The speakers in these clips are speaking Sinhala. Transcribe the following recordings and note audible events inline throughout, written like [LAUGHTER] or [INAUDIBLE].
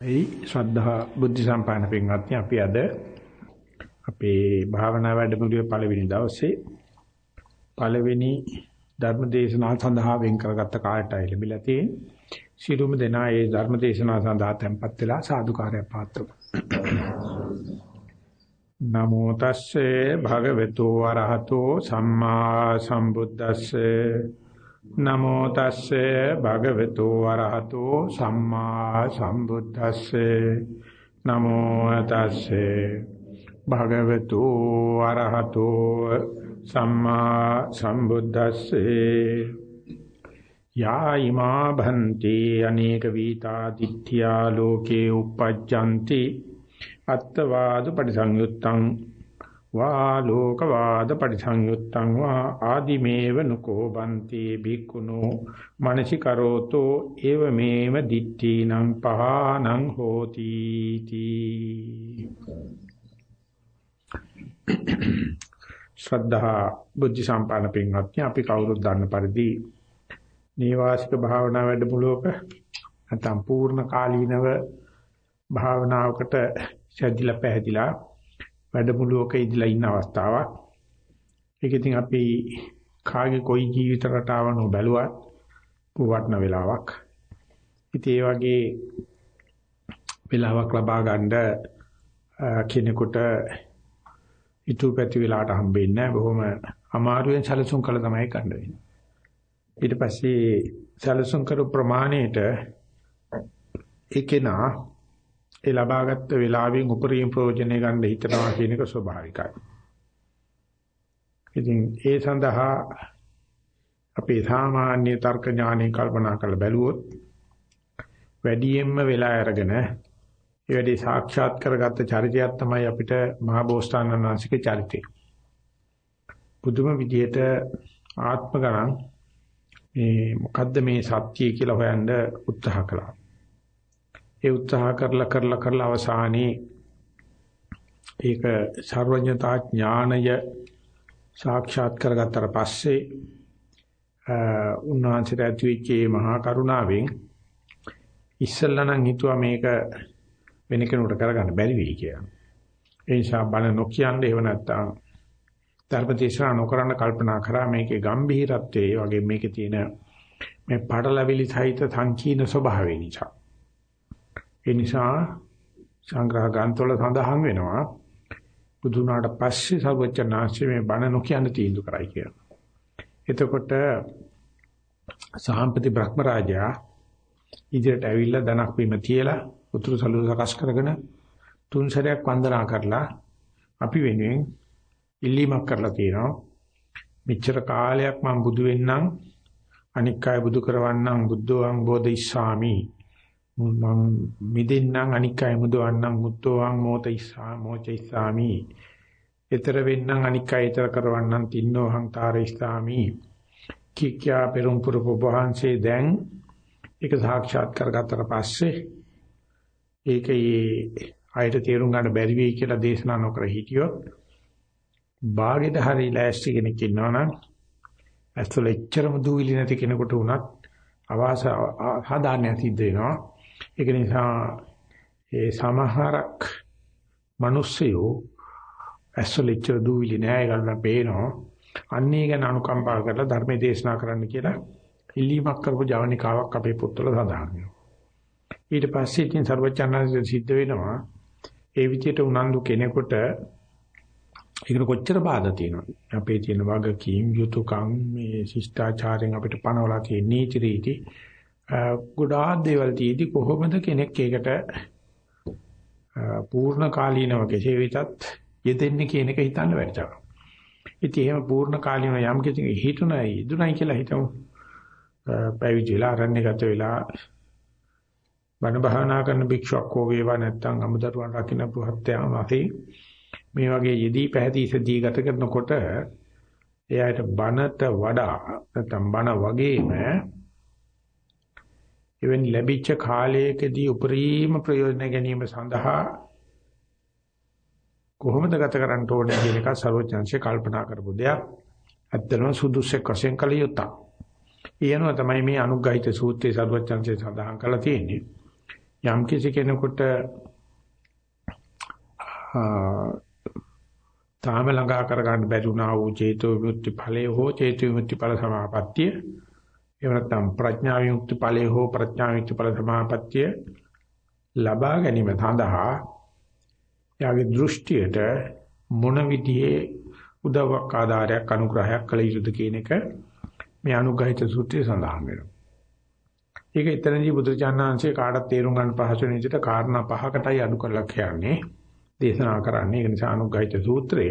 එයි ශ්‍රද්ධා බුද්ධ සම්පන්න පින්වත්නි අපි අද අපේ භාවනා වැඩමුළුවේ පළවෙනි දවසේ පළවෙනි ධර්ම දේශනාව සඳහා වෙන් කරගත්ත කාලයටයි ලැබිලා තියෙන්නේ. සිළුම දෙනා ඒ ධර්ම දේශනාව සඳහා tempත් වෙලා සාදුකාරය පාත්‍රව. නමෝ තස්සේ භගවතු වරහතෝ සම්මා සම්බුද්දස්සේ නමෝ තස්සේ භගවතු වරහතෝ සම්මා සම්බුද්දස්සේ. නමෝ තස්සේ භගවතු වරහතෝ සම්මා සම්බුද්දස්සේ. යා ඉමා භන්ති අනේක වීතා දිත්‍යා ලෝකේ uppajjanti අත්තවාද පරිසංයුත්තං වා ලෝකවාද පරිසංයුත්තං වා ආදිමේව නුකෝ බන්ති බික්කුණෝ මනසිකරෝතෝ ඒව මේව දිට්ඨීනං පහනං හෝති තී ශ්‍රද්ධා බුද්ධ සම්පන්න පින්වත්නි අපි කවුරුත් දන්න පරිදි නේවාසික භාවනා වැඩමුළුවක නැත්නම් පූර්ණ කාලීනව භාවනාවකට සැදිලා පැහැදිලා වැඩමුළුවක ඉඳලා ඉන්න අවස්ථාවක්. ඒක ඉතින් අපි කාගේ කොයි ජීවිත රටාවන බැලුවත් පුවටන වෙලාවක්. ඉතින් ඒ වගේ වෙලාවක් ලබා ගන්න කෙනෙකුට ඊටු පැති වෙලාවට හම්බෙන්නේ නැහැ. බොහොම අමාරුවෙන් සැලසුම් කළ තමයි ගන්න වෙන්නේ. ඊට පස්සේ සැලසුම් කරු ප්‍රමාණයට ඒකේනා ඒ ලබාගත් වෙලාවෙන් උපරිම ප්‍රයෝජනය ගන්න හිතනවා කියන එක ස්වභාවිකයි. ඉතින් ඒ සඳහා අපේ සාමාන්‍ය තර්ක ඥානෙ කල්පනා කරලා බැලුවොත් වැඩියෙන්ම වෙලා අරගෙන ඒ වැඩි සාක්ෂාත් කරගත්ත චරිතයක් තමයි අපිට මහා බෝසතාණන් වහන්සේගේ චරිතය. පුදුම විදියට ආත්ම ගණන් මේ මොකද්ද මේ සත්‍යය කියලා හොයන්න උත්සාහ කළා. ඒ උත්සාහ කරලා කරලා කරලා අවසානයේ ඒක සර්වඥතා ඥානය සාක්ෂාත් කරගත්තට පස්සේ උන්වහන්සේට ඇතිවෙච්ච මහා කරුණාවෙන් ඉස්සල්ලා නම් හිතුවා මේක වෙන කෙනෙකුට කරගන්න බැරි වෙයි කියලා. ඒ නිසා බණ නොකියන්නේ එහෙම නැත්නම් ධර්මදේශනා නොකරන කල්පනා කරා මේකේ ගැඹීරත්වයේ වගේ මේකේ තියෙන මේ පඩලැවිලි සහිත සංකීර්ණ ස්වභාවය නිසා. ඒ නිසා සංග්‍රහ ග්‍රන්ථවල සඳහන් වෙනවා බුදුනාට පස්සේ සර්වචනාංශ මේ බණ නොකියන්න තීන්දුව කරයි කියලා. එතකොට සාම්පති බ්‍රහ්මරාජා ඉදිරියට ඇවිල්ලා ධනක් බීම තියලා උතුරු සළුව සකස් කරගෙන තුන් සැරයක් වන්දනා කරලා අපි වෙනුවෙන් ඉල්ලීමක් කරලා තියෙනවා. මෙච්චර කාලයක් මම බුදු වෙන්නම් අනික් අය බුදු කරවන්නම් බුද්ධෝං බෝධිස්සාමි මං මිදෙන්නම් අනික් අය මුදවන්නම් මුත්තෝං මෝතයිස්සා මෝචයිස්සාමි ඊතර වෙන්නම් අනික් අය ඊතර කරවන්නම් තින්නෝහං තාරයිස්සාමි කික්‍යා පෙරම් පුරපු වහන්සේ දැන් ඒක සාක්ෂාත් කරගත්තට පස්සේ ඒකේ ආයත තේරුම් ගන්න බැරි වෙයි කියලා දේශනා නොකර හිටියොත් ਬਾගෙට හරි ලෑස්ති කෙනෙක් ඉන්නවනම් ඇත්තල එච්චරම දූවිලි නැති කෙනෙකුට උනත් අවාස සාධාරණ සිද්ධ වෙනවා. ඒක නිසා ඒ සමහරක් මිනිස්සුયો ඇස්සලිච්චර දූවිලි නෑ ඒගොල්ලන් පේනවා. අන්නේ ගැන අනුකම්පා කරලා ධර්මයේ දේශනා කරන්න කියලා ඉල්ලීමක් කරපු ජවනිකාවක් අපේ පොත්වල සඳහන් වෙනවා. ඊට පස්සේ ඉතින් ਸਰවචන්නාංශය සිද්ධ වෙනවා. ඒ විදිහට උනන්දු කෙනෙකුට ඒකට කොච්චර බාධා තියෙනවද? අපේ තියෙන වගකීම්, යුතුයකම්, මේ ශිෂ්ටාචාරයෙන් අපිට පනවලා තියෙන නීති රීති ගොඩාක් දේවල් තියෙදි කොහොමද කෙනෙක් ඒකට පූර්ණ කාලීනව කෙසේ වෙතත් යෙදෙන්නේ කියන එක හිතන්න බැරිද? ඉතින් එහෙම පූර්ණ කාලීනව යම් කිසි හිතුණයි ඉදුණයි කියලා හිතමු. පැවිදිලා අරණ්‍යගත වෙලා බණ භාවනා කරන භික්ෂුවක් හෝ වේවා නැත්නම් අමුදරුවන් රකින්න පුහත්යාම අපි මේ වගේ යෙදී පැහැදී සදී ගත කරනකොට එයාට බනට වඩා නැත්නම් බන වගේම එවැනි ලැබිච්ච කාලයකදී උපරිම ප්‍රයෝජන ගැනීම සඳහා කොහොමද ගත කරන්න ඕනේ කියන එක සර්වඥාන්සේ කල්පනා කරපු දෙයක්. ඇත්තටම සුදුසෙක් වශයෙන් කළ යුතුය. ඊයනවා තමයි මේ අනුග්‍රහිත සූත්‍රයේ සර්වඥාන්සේ සඳහන් කරලා තියෙන්නේ. යම් කිසි කෙනෙකුට තාම ළඟා කර ගන්න බැරි වුණා වූ චේතෝ විමුක්ති ඵලයේ හෝ චේතෝ විමුක්ති ඵල සමාපත්තිය එහෙම නැත්නම් ප්‍රඥා විමුක්ති ඵලයේ හෝ ප්‍රඥා විමුක්ති ඵල සමාපත්තිය ලබා ගැනීම සඳහා යාගේ දෘෂ්ටියට මොන විදිහේ උදව්වක් ආධාරයක් අනුග්‍රහයක් කළ යුතුද කියන එක මේ අනුග්‍රහිත සූත්‍රයේ සඳහන් වෙනවා. ඒක එතනදී බුදුචානන්සේ කාටත් තේරුම් ගන්න පහසු වෙන විදිහට කාරණා පහකටයි අඩු කරලා කියන්නේ. දේශනා කරන්නේ. ඒක නිසා අනුග්‍රහිත සූත්‍රය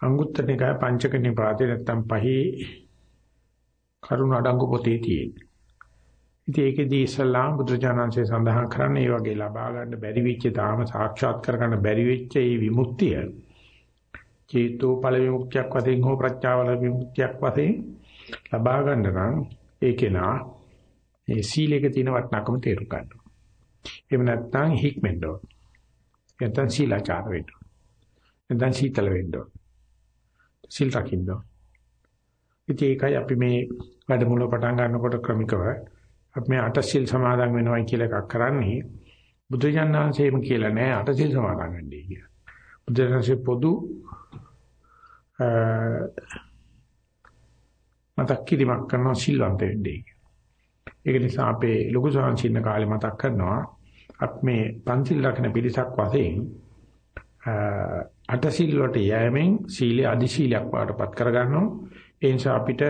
අංගුත්තර නිකාය පංචක නිපාතේ නැත්තම් පහේ කරුණ අඩංගු පොතේ තියෙන. ඉතින් ඒකෙදී ඉස්ලාම් බුදුචානන්සේ සඳහන් කරන්නේ මේ වගේ ලබා ගන්න බැරි වෙච්ච තාම සාක්ෂාත් කරගන්න බැරි වෙච්ච මේ විමුක්තිය චේතෝ ඵල විමුක්තියක් වශයෙන් හෝ ප්‍රත්‍යාවල විමුක්තියක් වශයෙන් ලබා ගන්න නම් ඒකේ නා මේ සීලයක තියෙන වටිනාකම තේරුම් ගන්න. එහෙම නැත්නම් හික්මෙන්න ඕන. නැත්නම් සීලාචාර වෙන්න ඕන. නැත්නම් සීතල වෙන්න ඕන. සීල් රකින්න ඕන. ඉතින් ඒකයි අපි මේ වැඩමුළුව පටන් ගන්නකොට ක්‍රමිකව අපි මේ අට සීල් සමාදන් වෙනවයි කියලා එකක් කරන්නේ බුදුජානනාංශයේම කියලා නෑ අට සීල් සමාදන් වෙන්නේ කියලා. බුදුජානනාංශයේ පොදු මතක් කිරීමක් කරනවා සිල්වන්ත වෙන්නේ. ඒක නිසා අපේ ලොකු සංසින්න කාලේ මතක් කරනවා අප මේ පන්සිල් රකින්න පිරිසක් වශයෙන් අටසිල් වලට යෑමෙන් සීලය අදි සීලයක් වඩපත් කරගන්නවා. ඒ නිසා අපිට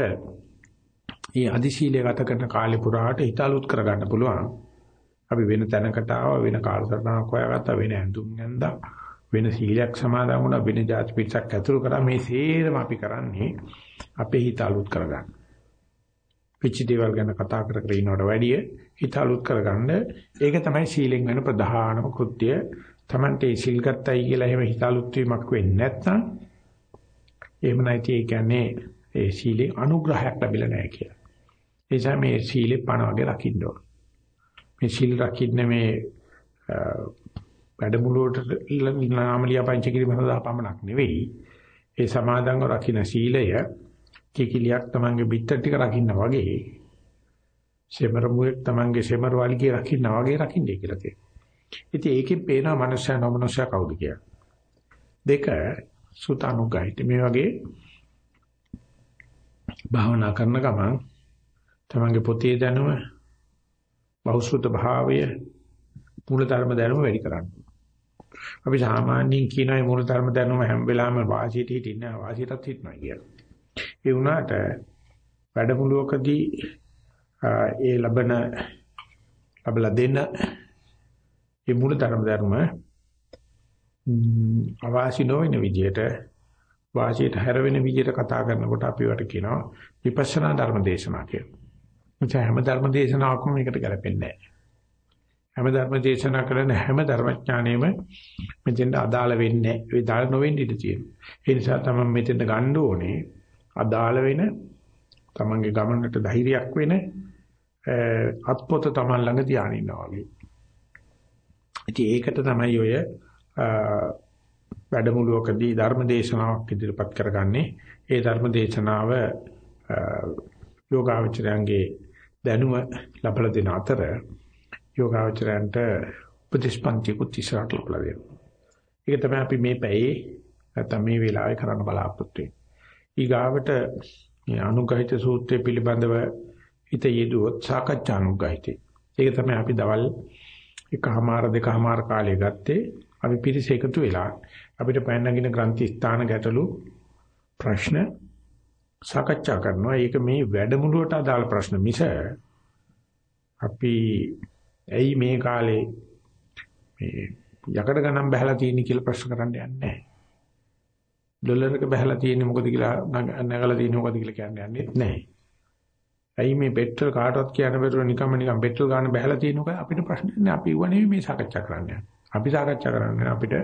මේ අදි සීලය ගත කරන කාලේ පුරාට හිතලුත් කරගන්න පුළුවන්. අපි වෙන තැනකට ආව වෙන කාලසටහනක් හොයාගත්තා වෙන ඇඳුම් ඇඳා වෙන සීලයක් සමාදන් වුණා වෙන જાති පිටසක් ඇතුළු කරා මේ සේරම අපි කරන්නේ අපේ හිත අලුත් කරගන්න. පිච්චි දේවල් ගැන කතා කර කර ඉන්නවට වැඩිය හිත අලුත් කරගන්න ඒක තමයි සීලෙන් වෙන ප්‍රධානම කෘත්‍ය. Tamante සීල් ගත්තයි කියලා එහෙම හිත අලුත් වීමක් වෙන්නේ නැත්නම් එහෙම නැති ඒ කියන්නේ ඒ සීලේ අනුග්‍රහයක් ලැබිලා නැහැ කියලා. ඒ නිසා මේ සීලේ පණ වගේ රකින්න ඕන. මේ සීල් රකින්න මේ වැඩමුළුවට නාමලියා පංච කිරීම සඳහා පමණක් නෙවෙයි ඒ සමාදන්ව රකින්න සීලය කිකිලියක් තමන්ගේ පිටර ටික රකින්න වගේ සෙමරමුවෙක් තමන්ගේ සෙමර වලිගේ රකින්න වගේ රකින්නේ කියලා කියනවා. ඉතින් ඒකෙන් පේනවා මනුෂ්‍ය නොමනුෂ්‍ය කවුද කියලා. දෙක සුතානුගායිත මේ වගේ භාවනා කරන ගමන් තමන්ගේ පොතේ දැනුම බෞද්ධ භාවය මූල ධර්ම දැනුම වැඩි කරන්න. අපි සාමාන්‍යයෙන් කියන මේ මූල ධර්ම දැනුම හැම වෙලාවෙම වාසියට හිටින්න වාසියටත් හිටනවා කියලා. ඒ වුණාට වැඩමුළුවකදී ඒ ලබන ලබලා දෙන මේ මූල ධර්ම ධර්ම අවාසි නොවන විදිහට වාසියට හැරවෙන විදිහට කතා කරනකොට අපි වට කියනවා විපස්සනා ධර්ම දේශනා කියලා. එතැ හැම ධර්ම දේශනාවක්ම මේකට ගැලපෙන්නේ නැහැ. හැම ධර්ම දේශනා කරන හැම ධර්මඥානෙම මෙතෙන්ට අදාළ වෙන්නේ නැහැ. ඒ දාල නොවෙන්න ඉඩ තියෙනවා. ඒ නිසා තමයි මෙතෙන්ට ගන්න ඕනේ අදාළ වෙන තමන්ගේ ගමනට ධෛර්යයක් වෙන අත්පොත තමන් ළඟ තියාගෙන ඉන්නවා වගේ. ඉතින් ඒකට තමයි ඔය වැඩමුළුවකදී ධර්ම දේශනාවක් ඉදිරිපත් කරගන්නේ. ඒ ධර්ම දේශනාව යෝගාවචරයන්ගේ දැනුම ලබලා දෙන අතර යෝගාවචරයන්ට උපදේශපන්ති කුතිසරට ලබලා දෙනවා. ඒක තමයි අපි මේ පැයේ නැත්නම් මේ වෙලාවේ කරන්න බලාපොරොත්තු වෙන්නේ. ඊගාවට මේ අනුගහිත සූත්‍රය පිළිබඳව හිත යෙදුවොත් සාකච්ඡා අනුගහිතේ. ඒක තමයි අපි දවල් එකමාර දෙකමාර කාලය ගත්තේ. අපි පිරිස එකතු වෙලා අපිට පැනනගින ග්‍රන්ථි ස්ථාන ගැටලු ප්‍රශ්න සාකච්ඡා කරනවා. ඒක මේ වැඩමුළුවට අදාළ ප්‍රශ්න මිස අපි ඇයි මේ කාලේ මේ යකඩ ගණන් බහලා තියෙන්නේ කියලා ප්‍රශ්න කරන්න යන්නේ නැහැ. ඩොලර් එක බහලා තියෙන්නේ මොකද කියලා නැගලා තියෙන්නේ මොකද කියලා කියන්න යන්නේ නැහැ. ඇයි මේ පෙට්‍රල් කාටවත් කියන්න බැරුව නිකම්ම නිකම් පෙට්‍රල් ගන්න බහලා තියෙනක අපිට ප්‍රශ්න නැහැ. අපි ඌව නෙවෙයි මේ සාකච්ඡා කරන්නේ. අපි සාකච්ඡා කරන්නේ අපිට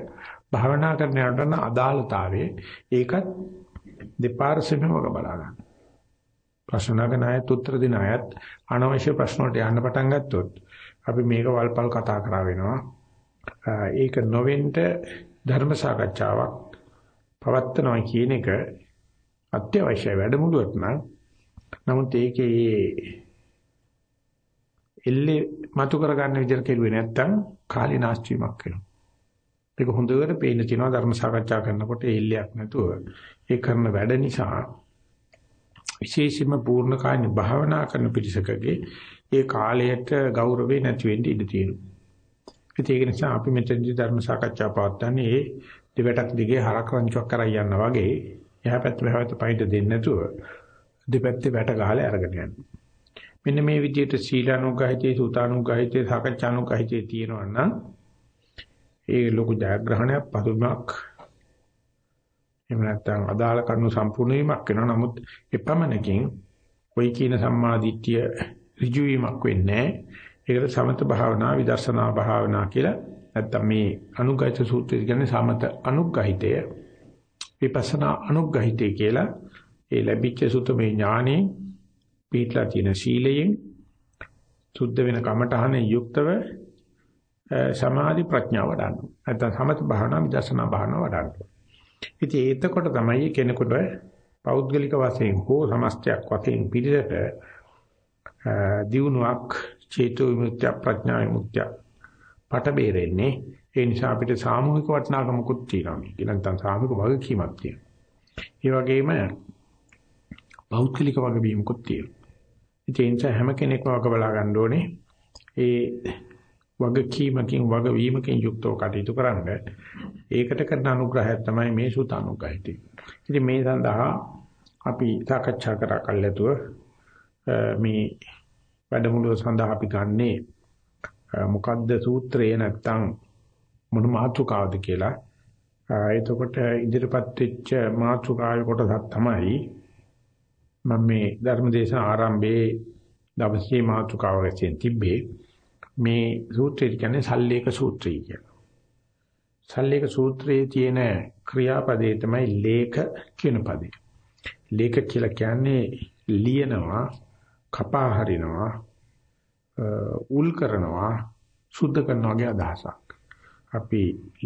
භාවනා කරන යනට අදාළතාවයේ ඒකත් දෙපාර්ශ්වෙම වග බලා ගන්න. ප්‍රශ්න නගන අයත් උත්තර දෙන අයත් අනවශ්‍ය ප්‍රශ්න වලට යන්න පටන් ගත්තොත් අපි මේක වල්පල් කතා කරා වෙනවා. ඒක නොවෙන්න ධර්ම සාකච්ඡාවක් පවත්නවා කියන එක අත්‍යවශ්‍ය වැඩමුළුවක් නම් නමුත් ඒකේ එල්ලේ මතු කරගන්න විදිහට කෙරුවේ නැත්තම් කාලේ නාස්ති වීමක් වෙනවා. ඒක හොඳට පේන්න තියෙනවා ධර්ම සාකච්ඡා කරනකොට එල්ලයක් නැතුව ඒ කරන වැඩ නිසා විශේෂයෙන්ම පූර්ණ කායන භාවනා කරන පිරිසකගේ ඒ කාලයට ගෞරවේ නැති වෙන්න ඉඩ තියෙනවා. ඒක නිසා අපි මෙතනදී ධර්ම සාකච්ඡා පවත්වන්නේ ඒ දෙවටක් දිගේ හරක් රංචුවක් කරා යනවා වගේ එහා පැත්ත මෙහා පැත්ත පයින්ට දෙන්නේ නැතුව දෙපැත්තේ වැට ගහලා අරගෙන යනවා. මෙන්න මේ විදිහට සීලානුගහිතේ සුතානුගහිතේ සාකච්ඡානුගහිතේ තියෙනවා නම් ඒ ලොකු ජයග්‍රහණයක් පසුබිමක් එහෙම නැත්නම් අදාළ කරුණු සම්පූර්ණ වීමක් වෙනවා. නමුත් එපමණකින් ওই කියන සම්මාදිට්ඨිය ඍජු වීමක් වෙන්නේ ඒකට සමත භාවනා විදර්ශනා භාවනා කියලා නැත්නම් මේ අනුගහිත සූත්‍රය කියන්නේ සමත අනුගහිතය විපස්සනා අනුගහිතය කියලා ඒ ලැබිච්ච සුතමේ ඥානේ පිටලා තියෙන සීලයෙන් සුද්ධ වෙන කමඨහනේ යුක්තව සමාධි ප්‍රඥාව වඩන්න. නැත්නම් සමත භාවනා විදර්ශනා භාවනා වඩන්න. ඉතින් ඒතකොට තමයි කෙනෙකුට පෞද්ගලික වශයෙන් හෝ සමස්තයක් වශයෙන් පිළිදෙට දියුණුවක් චේතෝ විමුක්තිය ප්‍රඥා විමුක්තිය පට බේරෙන්නේ ඒ නිසා අපිට සාමූහික වටිනාකමකුත් තියෙනවා මේක. නැත්නම් සාමූහික වගකීමක් තියෙනවා. ඒ වගේම පෞද්ගලික වගකීමකුත් තියෙනවා. ඒ නිසා හැම කෙනෙක්ම වග බලා ගන්න ඕනේ. ඒ වගකීමකින් වගවීමකින් යුක්තව කටයුතු කරන්න. ඒකට කරන අනුග්‍රහය තමයි මේ සුත අනුග්‍රහය. ඉතින් මේ සඳහා අපි සාකච්ඡා කරා කල්ැතුව මේ වැඩමුළුව සඳහා අපි ගන්නේ මොකද්ද සූත්‍රය නැත්තම් මොන මාතෘකාවද කියලා. එතකොට ඉදිරිපත් වෙච්ච මාතෘකාවේ කොටසක් තමයි මම මේ ධර්මදේශන ආරම්භයේ දවසේ මාතෘකාව වශයෙන් තිබ්බේ මේ සූත්‍රය කියන්නේ සල්ලේක සූත්‍රය කියලා. සල්ලේක සූත්‍රයේ තියෙන ක්‍රියාපදේ තමයි ලේඛ කියන පදේ. ලේඛ කියලා කියන්නේ ලියනවා, කපා හරිනවා, උල් කරනවා, සුද්ධ කරනවා වගේ අදහසක්. අපි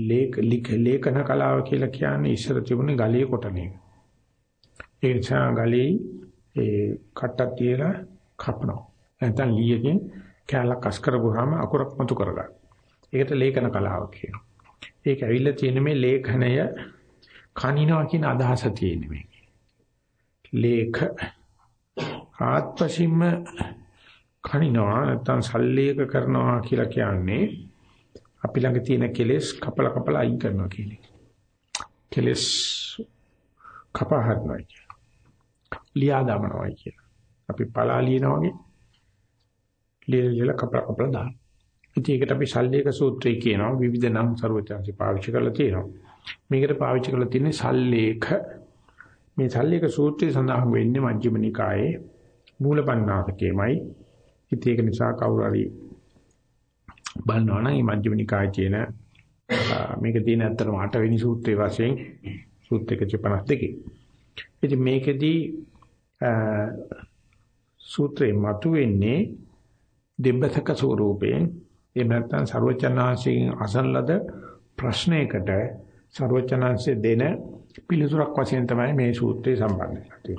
ලේඛ ලේඛන කලාව කියලා කියන්නේ ඉස්සර තිබුණේ ගලේ කොටන එක. ඒ නිසා ගලේ ඒ කට්ටක් තියලා කපනවා. නැත්නම් ලීයකින් කැලක් අස් කරගුවාම අකුරක් මතු කරගන්න. ඒකට ලේඛන කලාව කියනවා. ඒක ඇවිල්ලා තියෙන මේ ලේඛනය කනිනවා කියන අදහස තියෙන මේකේ. ලේඛ ආත්පසින්ම කනිනවා නැත්නම් සල්ලේක කරනවා කියලා කියන්නේ අපි ළඟ තියෙන කෙලෙස් කපල කපල අයින් කරනවා කියන එක. කෙලෙස් කපා හරිනවා කියන. ලියා දාමනවා කියන. අපි පලා ලියනවා වගේ ලියලා කපල කපල දාන. ඉතින් ඒකට අපි සල්ලේක සූත්‍රය කියනවා විවිධ නම් ਸਰවචන්සි පාවිච්චි කරලා තියෙනවා. මේකට පාවිච්චි කරලා තියෙන්නේ සල්ලේක මේ සල්ලේක සූත්‍රය සඳහන් වෙන්නේ මජ්ක්‍ධිම නිකායේ මූලපණ්ණාසකේමයි. ඉතින් ඒක නිසා කවුරු හරි බලනවා නම් මේ මජ්ක්‍ධිම නිකායේ තියෙන මේක තියෙන ඇත්තටම 8 වෙනි සූත්‍රයේ වශයෙන් සූත්‍ර 152. ඉතින් මේකෙදී සූත්‍රේ මතුවෙන්නේ දෙබ්බසක ස්වරූපයෙන් එහෙම නැත්නම් ਸਰවචනාංශයෙන් අසන ලද ප්‍රශ්නයකට ਸਰවචනාංශය දෙන පිළිතුරක් වශයෙන් තමයි මේ සූත්‍රය සම්බන්ධ වෙන්නේ.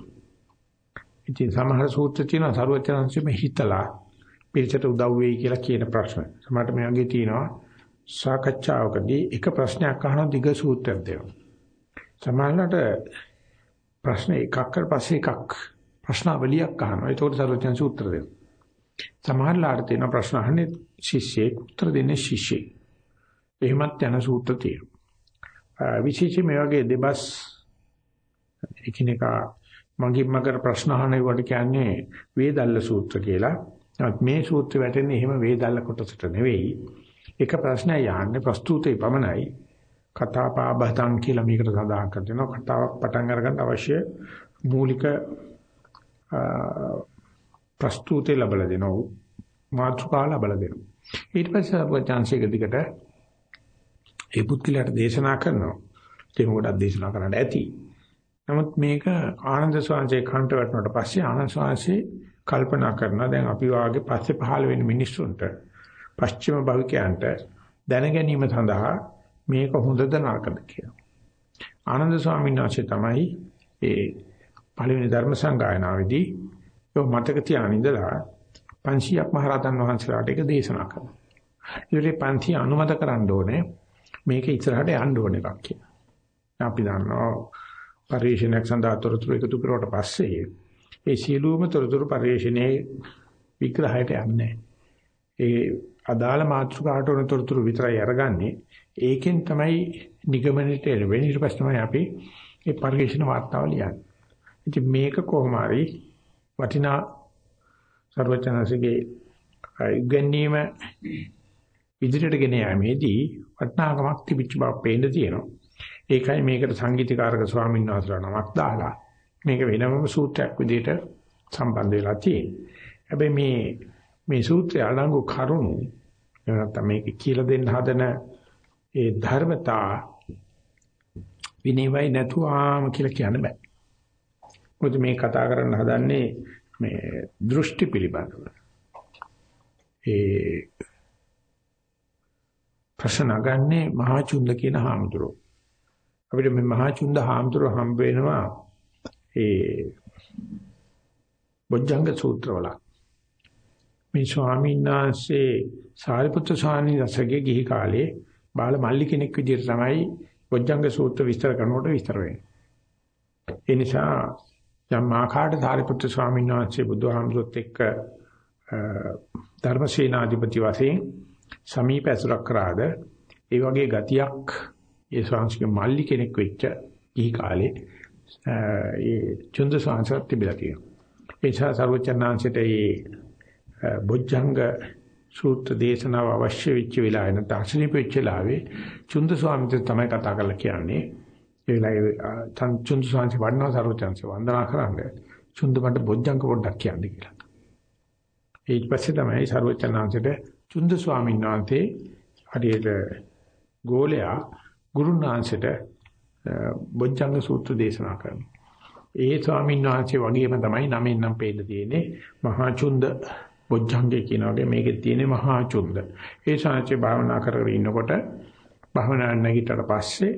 ඉතින් සමහර සූත්‍ර තියෙනවා ਸਰවචනාංශෙම හිතලා පිළිචට උදව් වෙයි කියලා කියන ප්‍රශ්න. සමහරට මේ වගේ තියෙනවා සාකච්ඡාවකදී එක ප්‍රශ්නයක් අහන දිග සූත්‍ර දෙනවා. සමහරකට ප්‍රශ්න එකක් පස්සේ එකක් ප්‍රශ්නාවලියක් අහනවා. ඒකට සර්වඥයන් සූත්‍ර දෙනවා. සමහරලාට තියෙන ප්‍රශ්න අහන්නේ ශිෂ්‍යෙක් උත්තර දෙන්නේ ශිෂ්‍යෙක්. එහෙමත් යන සූත්‍ර තියෙනවා. විශේෂයෙන් මේ වගේ දෙබස් එකිනෙකා මගින් මගට ප්‍රශ්න අහන ඒවට කියන්නේ වේදල්ල සූත්‍ර කියලා. නමුත් මේ සූත්‍රය වැටෙන්නේ එහෙම වේදල්ල කොටසට නෙවෙයි. එක ප්‍රශ්නයක් යන්නේ ප්‍රස්තුතේ පමණයි. කතාපාබතං කියලා මේකට සඳහන් කරනවා. කතාවක් පටන් අරගන්න අවශ්‍ය මූලික ප්‍රස්තුතේ ලැබලා දෙනවා. මාතෘකාව ලැබලා දෙනවා. ඊට පස්සේ අපචාන්සික දිකට ඒ පුත්කලට දේශනා කරනවා. ඒක මොකටද දේශනා කරන්න ඇති. නමුත් මේක ආනන්ද ස්වාමීන් කන්ට වැටුණාට පස්සේ ආනන්ද ස්වාමීන් කල්පනා කරනවා දැන් අපි වාගේ පස්සේ පහළ වෙන මිනිස්සුන්ට පස්චිම භවිකයන්ට දැන ගැනීම සඳහා මේක හොඳද නරකද කියලා. ආනන්ද ස්වාමීන් වහන්සේ තමයි ඒ පළවෙනි ධර්ම සංගායනාවේදී ඒක මතක තියාගෙන ඉඳලා 500ක් මහරහතන් වහන්සේලාට ඒක දේශනා කරනවා. ඊට 500 අනුමත කරන්න ඕනේ මේක ඉස්සරහට යන්න ඕන එකක් කියලා. අපි දන්නවා පරිශීලනයක් සඳහා තොරතුරු එකතු කරුවට පස්සේ ඒ සියලුම තොරතුරු පරිශීලනයේ විග්‍රහයට යන්නේ ඒ අදාළ මාතෘකාවට උන තොරතුරු විතරයි අරගන්නේ. ඒකෙන් තමයි නිගමනයට එළවෙන්නේ. ඊට පස්සේ තමයි අපි ඒ පරිශීලන වාර්තාව ලියන්නේ. ඉතින් මේක කොහොම හරි වටිනා සර්වචනසිකේ ඉගැන්වීම ඉදිරියට ගෙන යාමේදී වටිනාකමක් තිබිච්ච බව පේන්න තියෙනවා. ඒකයි මේකට සංගීතකාරක ස්වාමීන් වහන්සේලා නමක් දාලා මේක වෙනම සූත්‍රයක් විදිහට සම්බන්ධ වෙලා තියෙන්නේ. හැබැයි මේ මේ සූත්‍රය අඩංගු කරුණු නැත්නම් මේක කියලා දෙන්න හදන ඒ ධර්මතා විනයයි නැතුවාම කියලා කියන්න බෑ. මොකද මේ කතා කරන්න හදන්නේ මේ දෘෂ්ටි පිළිබඳව. ඒ ප්‍රශ්න නගන්නේ මහා චුන්ද කියන හාමුදුරුවෝ. අපිට මේ මහා චුන්ද හාමුදුරුවෝ හම්බ වෙනවා ඒ බොජ්ජංග සූත්‍රවල. මේ ස්වාමීන් වහන්සේ සාරිපුත්‍ර ස්වාමීන් වහන්සේගේ ගිහි කාලේ බාල මල්ලි කෙනෙක් විදිහට තමයි බොජ්ජංග සූත්‍ර විස්තර කරනකොට විස්තර වෙන්නේ. ඒ නිසා යම් ආකාරයට සාරිපුත්‍ර ස්වාමීන් වහන්සේ බුදුහාමුදුරුවොත් එක්ක ධර්මසේනාධිපති වශයෙන් සමීප ඇසුරක් කරාද ඒ වගේ ගතියක් ඒ ස්වාමීන්ගේ මල්ලි කෙනෙක් වෙච්ච ගිහි කාලේ ඒ චුන්ද ස්වාමීන් තිබිලා තියෙනවා. ඒ නිසා සර්වචන්නාංශයට ඒ බොජ්ජංග සූත්‍ර දේශනාව අවශ්‍ය වෙච්ච වෙලාවේ නැත්නම් අසනීප වෙච්ච වෙලාවේ චුන්ද ස්වාමීන් තමයි කතා කරලා කියන්නේ. ඒ වෙලාවේ චුන්ද ස්වාමීන් වඩනවා සර්වචන්සේ වන්දනා කරන්නේ. චුන්ද මට බොජ්ජංග පොඩ්ඩක් කියන්න කියලා. ඊට පස්සේ තමයි සර්වචන්නාංශයට චුන්ද ස්වාමීන් වහන්සේ හරියට ගෝලයා ගුරුනාංශයට බොජ්ජංග සූත්‍ර දේශනා කරනවා. ඒ ස්වාමීන් වහන්සේ වගේම තමයි නමෙන් නම් පෙළ තියෙන්නේ මහා චුන්ද බොජ්ජංගේ කියන වගේ මේකේ තියෙන්නේ මහා චුන්ද. ඒ ශාන්තිය භාවනා කරගෙන ඉන්නකොට භාවනා නැගිටට පස්සේ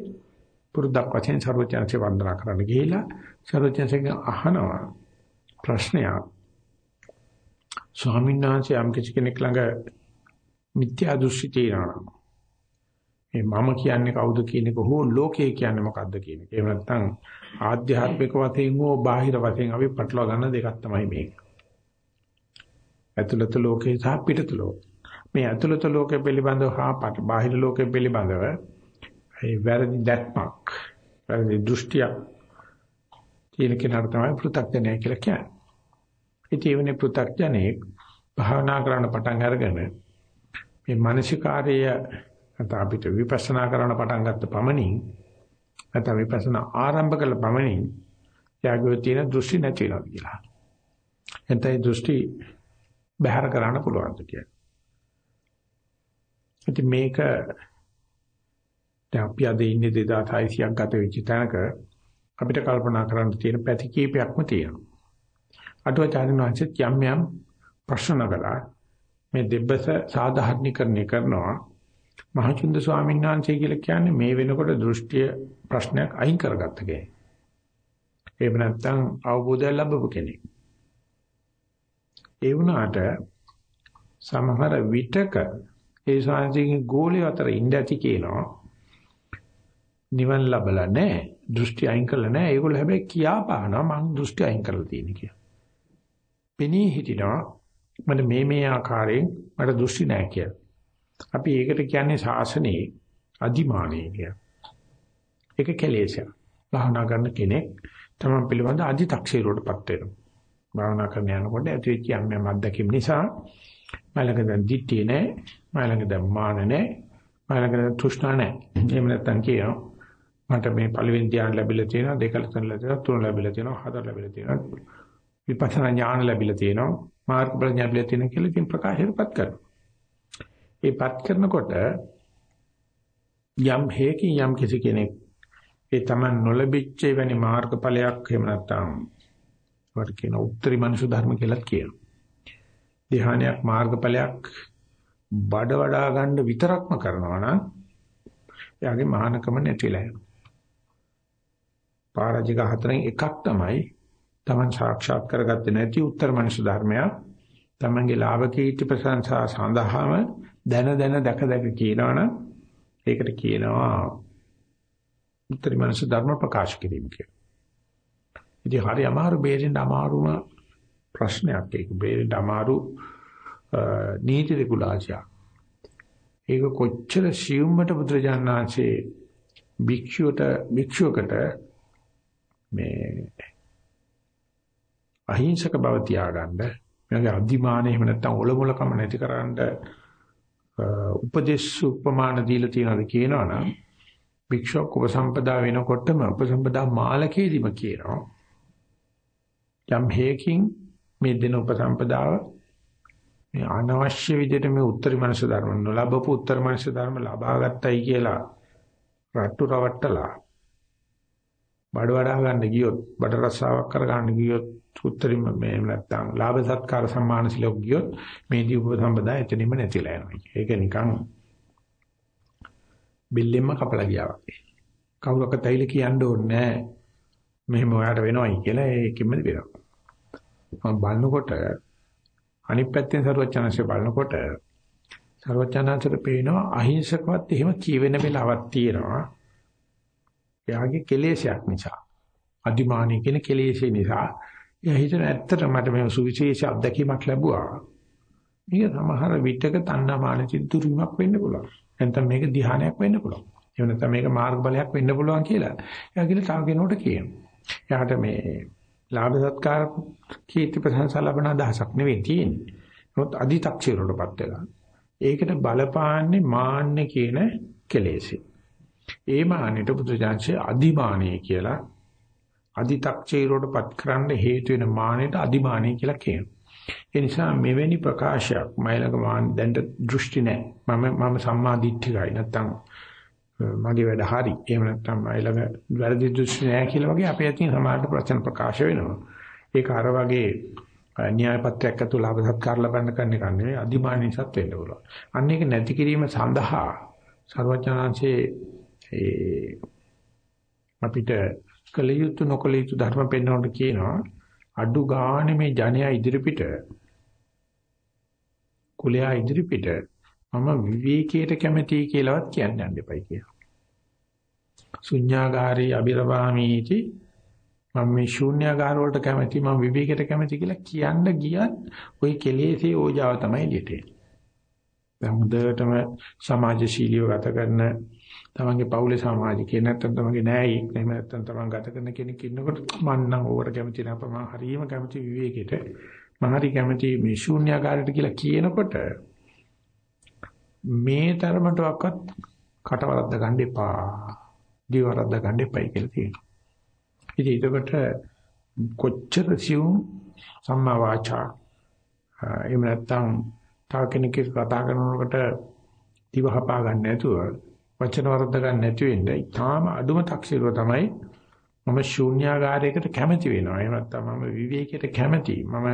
පුරුද්දක් වශයෙන් සර්වඥාන්සේ වන්දනා කරන්න ගිහිලා සර්වඥාන්සේගෙන් අහනවා ප්‍රශ්නයක් ස්වාමීන් වහන්සේ යම් කිසි කෙනෙක් ළඟ මිත්‍යා දෘෂ්ටි තියෙනවා මේ මම කියන්නේ කවුද කියන එක හෝ ලෝකය කියන්නේ මොකද්ද කියන එක. එහෙම නැත්නම් ආධ්‍යාත්මික වශයෙන් හෝ බාහිර වශයෙන් අපි පටලවා ගන්න දෙකක් තමයි මේක. ඇතුළත ලෝකේ සහ පිටත ලෝකේ. මේ ඇතුළත ලෝකේ පිළිබඳව හා බාහිර ලෝකේ පිළිබඳව ඒ වැරදි දැක්මක්, වැරදි දෘෂ්ටියක් තියෙන කෙනාට තමයි පෘථග්ජනය කියලා කියන්නේ. ඉතින් එවනේ පෘථග්ජනෙක් භාවනා කරන්න පටන් අරගෙන මේ මානසිකාර්යය නැත්නම් අපිට විපස්සනා කරන්න පටන් ගත්ත පමණින් නැත්නම් විපස්සනා ආරම්භ කළ පමණින් යාගෝ තියෙන දෘෂ්ටි නැති වෙනවා කියලා. එතෙන් දෘෂ්ටි බහැර කරන්න පුළුවන් කියලා. ඉතින් මේක දැන් අපි අද ඉන්නේ 2600ක් ගත වෙච්ච තැනක අපිට කල්පනා කරන්න තියෙන පැති කීපයක්ම තියෙනවා. අටුවාචාර්යන් වහන්සේත් යම් යම් ප්‍රශ්න කළා මේ දෙබ්බස සාධාරණීකරණය කරනවා මහචුන්ද ස්වාමීන් වහන්සේ කියලා කියන්නේ මේ වෙනකොට දෘෂ්ටිය ප්‍රශ්නයක් අයින් කරගත්ත කෙනෙක්. එහෙම නැත්නම් අවබෝධය ලැබපු කෙනෙක්. ඒ වුණාට සමහර විටක ඒ ස්වාමීන්ගේ ගෝලිය අතර ඉඳ ඇති කියනවා නිවන් ලැබලා නැහැ දෘෂ්ටි අයින් කරලා නැහැ ඒගොල්ලෝ හැබැයි කියා පානවා මං දෘෂ්ටි අයින් කරලා තියෙන කියලා. පෙනී හිටිනවා මට මේ මේ ආකාරයෙන් මට දෘෂ්ටි නැහැ කියලා. අපි ඒකට කියන්නේ ශාසනයේ අදිමානය කියලා. ඒක කෙලෙසයක්. භාවනා කරන කෙනෙක් තමන් පිළිබඳ අදි තක්සේරුවටපත් වෙනවා. භාවනා කරන යනකොට ඇති වෙච්ච යම් යම් අත්දැකීම් නිසා මලඟ දැන් දිට්ඨිය නැහැ, මලඟ දැන් මාන නැහැ, මලඟ දැන් තෘෂ්ණා නැහැ. එහෙම නැත්නම් කියනවා මට මේ පළවෙනි ධ්‍යාන ලැබිලා තියෙනවා, දෙක ලැබිලා තියෙනවා, තුන ලැබිලා තියෙනවා, හතර ලැබිලා තියෙනවා. විපස්සනා ඥාන ලැබිලා තියෙනවා, මාර්ග බල ඥාන ලැබිලා තියෙනවා කියලා ඉතින් ප්‍රකාශයටපත් කරනවා. ඒපත් කරනකොට යම් හේකින් යම් කිසි කෙනෙක් ඒ Taman නොලැබිච්ච වෙනි මාර්ගඵලයක් එහෙම නැත්නම් වට කියන උත්තරී මනුෂ්‍ය ධර්ම කියලා කියනවා. ධ්‍යානයක් මාර්ගඵලයක් බඩ වඩා ගන්න විතරක්ම කරනවා නම් එයාගේ මහානකම නැතිලා යනවා. පාරජික හතරෙන් එකක් තමයි Taman සාක්ෂාත් කරගත්තේ නැති උත්තර මනුෂ්‍ය ධර්මයක් තමන්ගේ ලාභ කීර්ති ප්‍රශංසා සඳහාම දැන දැන දැක දැක කියනවනම් ඒකට කියනවා උත්තරී මනස ධර්ම ප්‍රකාශ කිරීම කියලා. ඉතින් හරි අමාරු බේරෙන්න අමාරුම ප්‍රශ්නයක් ඒක. බේරෙන්න අමාරු නීති රෙගුලාසිය. ඒක කොච්චර සියුම්මට බුදුරජාණන්සේ භික්ෂුවට භික්ෂුවකට මේ අහිංසක බව තියාගන්න මගේ අධිමාන එහෙම නැත්නම් ඔලොමලකම නැතිකරන්න උපදේශ උපමාන දීලා තියනවාද කියනවනම් භික්ෂුවක් උපසම්පදා වෙනකොටම උපසම්පදා මාලකයේදීම කියනවා යම් හේකින් මේ දෙන උපසම්පදාව මේ අනවශ්‍ය විදිහට මේ උත්තර මනස ධර්ම නොලබපු උත්තර මනස ධර්ම ලබා ගත්තයි කියලා රට්ටු රවට්ටලා බඩ වඩා ගන්න ගියොත් බඩ රස්සාවක් කර ගන්න ගියොත් උත්තරින් මේ නැත්තම් ලාභ සත්කාර සම්මාන සිලෝක ගියොත් මේදී උපසම්පදා එතනින්ම නැතිලා යනවා. ඒක නිකන් බිල්ලෙන්ම කපලා ගියා වගේ. කවුරක තෛල කියන්න ඕනේ නැහැ. මෙහෙම ඔයාලට වෙනවයි කියලා ඒකෙම වෙනවා. මම බලනකොට අනිත් පැත්තෙන් සරුවචනanse බලනකොට සරුවචනanseට පේනවා අහිංසකවත් එහෙම කියවෙන වෙලාවක් තියෙනවා. එයාගේ කෙලෙසයක් නිසා. අදිමානී කියන කෙලෙසේ නිසා එයා හිතන ඇත්තට මට මේ සුවිශේෂ අත්දැකීමක් ලැබුවා. මේක සමහර විටක තණ්හාමාන චිත්තුරීමක් වෙන්න පුළුවන්. නැත්නම් මේක ධ්‍යානයක් වෙන්න පුළුවන්. එහෙම නැත්නම් මේක මාර්ග බලයක් වෙන්න පුළුවන් කියලා. එයා කියලා තව කෙනෙකුට කියනවා. එයාට මේ ලාභ සත්කාර කීර්ති ප්‍රශංසා ලබන අදහසක් නෙවෙයි තියෙන්නේ. නමුත් අදි탁චිරවලටපත් වෙලා. ඒකට බලපාන්නේ මාන්නේ කියන කෙලෙසි. ඒ මානෙට බුදුජාන්සේ අදිමානිය කියලා අදි탁චිරවලටපත් කරන්න හේතු වෙන මානෙට අදිමානිය කියලා කියනවා. ඒ නිසා මෙවැනි ප්‍රකාශයක් මයිලක මාන දැන් දෘෂ්ටි නැහැ. මම මම සම්මා දිට්ඨිකයි නැත්තම් මගේ වැඩ හරි. එහෙම නැත්නම් ඊළඟ වැරදි දෘෂ්ටි නැහැ කියලා වගේ අපේ අතින් සමාජයට ප්‍රශ්න ප්‍රකාශ වෙනවා. ඒක අර වගේ න්‍යාය පත්‍රයක් ඇතුළත ලාභ සත්කාර ලබන්න කරන එක නෙවෙයි අදිමානිසත් වෙන්න පුළුවන්. අන්න ඒක නැති කිරීම සඳහා ਸਰවඥාන්සේ ඒ අපිට කලියුතු නොකලියුතු ධර්ම පෙන්වන්නට කියනවා අඩු ගානේ මේ ජනයා ඉදිරිපිට කුලයා ඉදිරිපිට මම විවේකයට කැමතියි කියලාවත් කියන්න යන්න එපයි කියලා. ශුන්‍යාගාරී අබිරවාමීති මම මේ ශූන්‍යාගාර වලට කැමති මම විවේකයට කැමති කියලා කියන්න ගියත් ওই කෙලෙසේ ඕජාව තමයි එළියට එන්නේ. දැන් හොඳටම සමාජශීලීව ගත කරන තමන්ගේ පවුලේ සමාජිකේ නැත්තම් තමන්ගේ නෑයි එහෙම නැත්තම් තමන් ගත කරන කෙනෙක් ඉන්නකොට මම නම් ඕවට කැමති නෑ. මම හරියම කැමති විවේකයට. මම හරි කැමති මේ ශූන්‍යාකාරයට කියලා කියනකොට මේ තරමටවත් කටවරද්ද ගන්න එපා. දිවරද්ද ගන්න එපයි කියලා තියෙනවා. ඉතින් ඒකට කොච්චර සියුම් සම්මා වාචා එහෙම නැත්නම් තව කෙනෙක් කතා කරනකොට දිව හපා ගන්න නැතුව වචන වරද්ද ගන්න නැති වෙන්නේ ඊටාම අඩුම තක්සිරුව තමයි මම ශූන්‍යාකාරයකට කැමති වෙනවා. එහෙම නැත්නම් මම විවේකයට කැමති. මම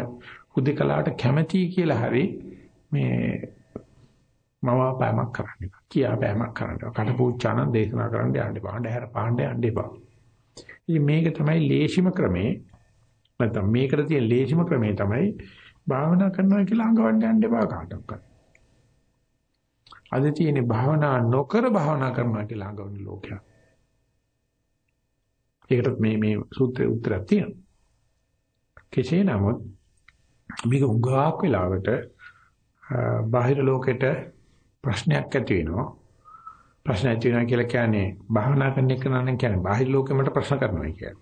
හුදකලාට කැමති කියලා හරි මේ මම පෑමක් කරන්න එපා. කියා පෑමක් කරන්න එපා. කටපූච්චාන දේශනා කරන්න යන්න එපා. අnder පාණ්ඩ යන්න එපා. ඉතින් මේක තමයි ලේසිම ක්‍රමේ. නැත්නම් මේකට තියෙන ලේසිම ක්‍රමේ තමයි භාවනා කරනවා කියලා අඟවන්න යන්න එපා කාටවත්. අද තියෙන භාවනා නොකර භාවනා කරනවා කියලා අඟවන ලෝකයක්. ඒකට මේ මේ සූත්‍රයේ උත්තරයක් තියෙනවා. කෙසේ නමුත් මේක උගාක් වෙලාවට බාහිර ලෝකෙට ප්‍රශ්නයක් ඇති වෙනවා. ප්‍රශ්න ඇති වෙනවා කියලා කියන්නේ භාවනා කරන එක නම් කියන්නේ බාහිර ලෝකෙමට ප්‍රශ්න කරනවා කියන්නේ.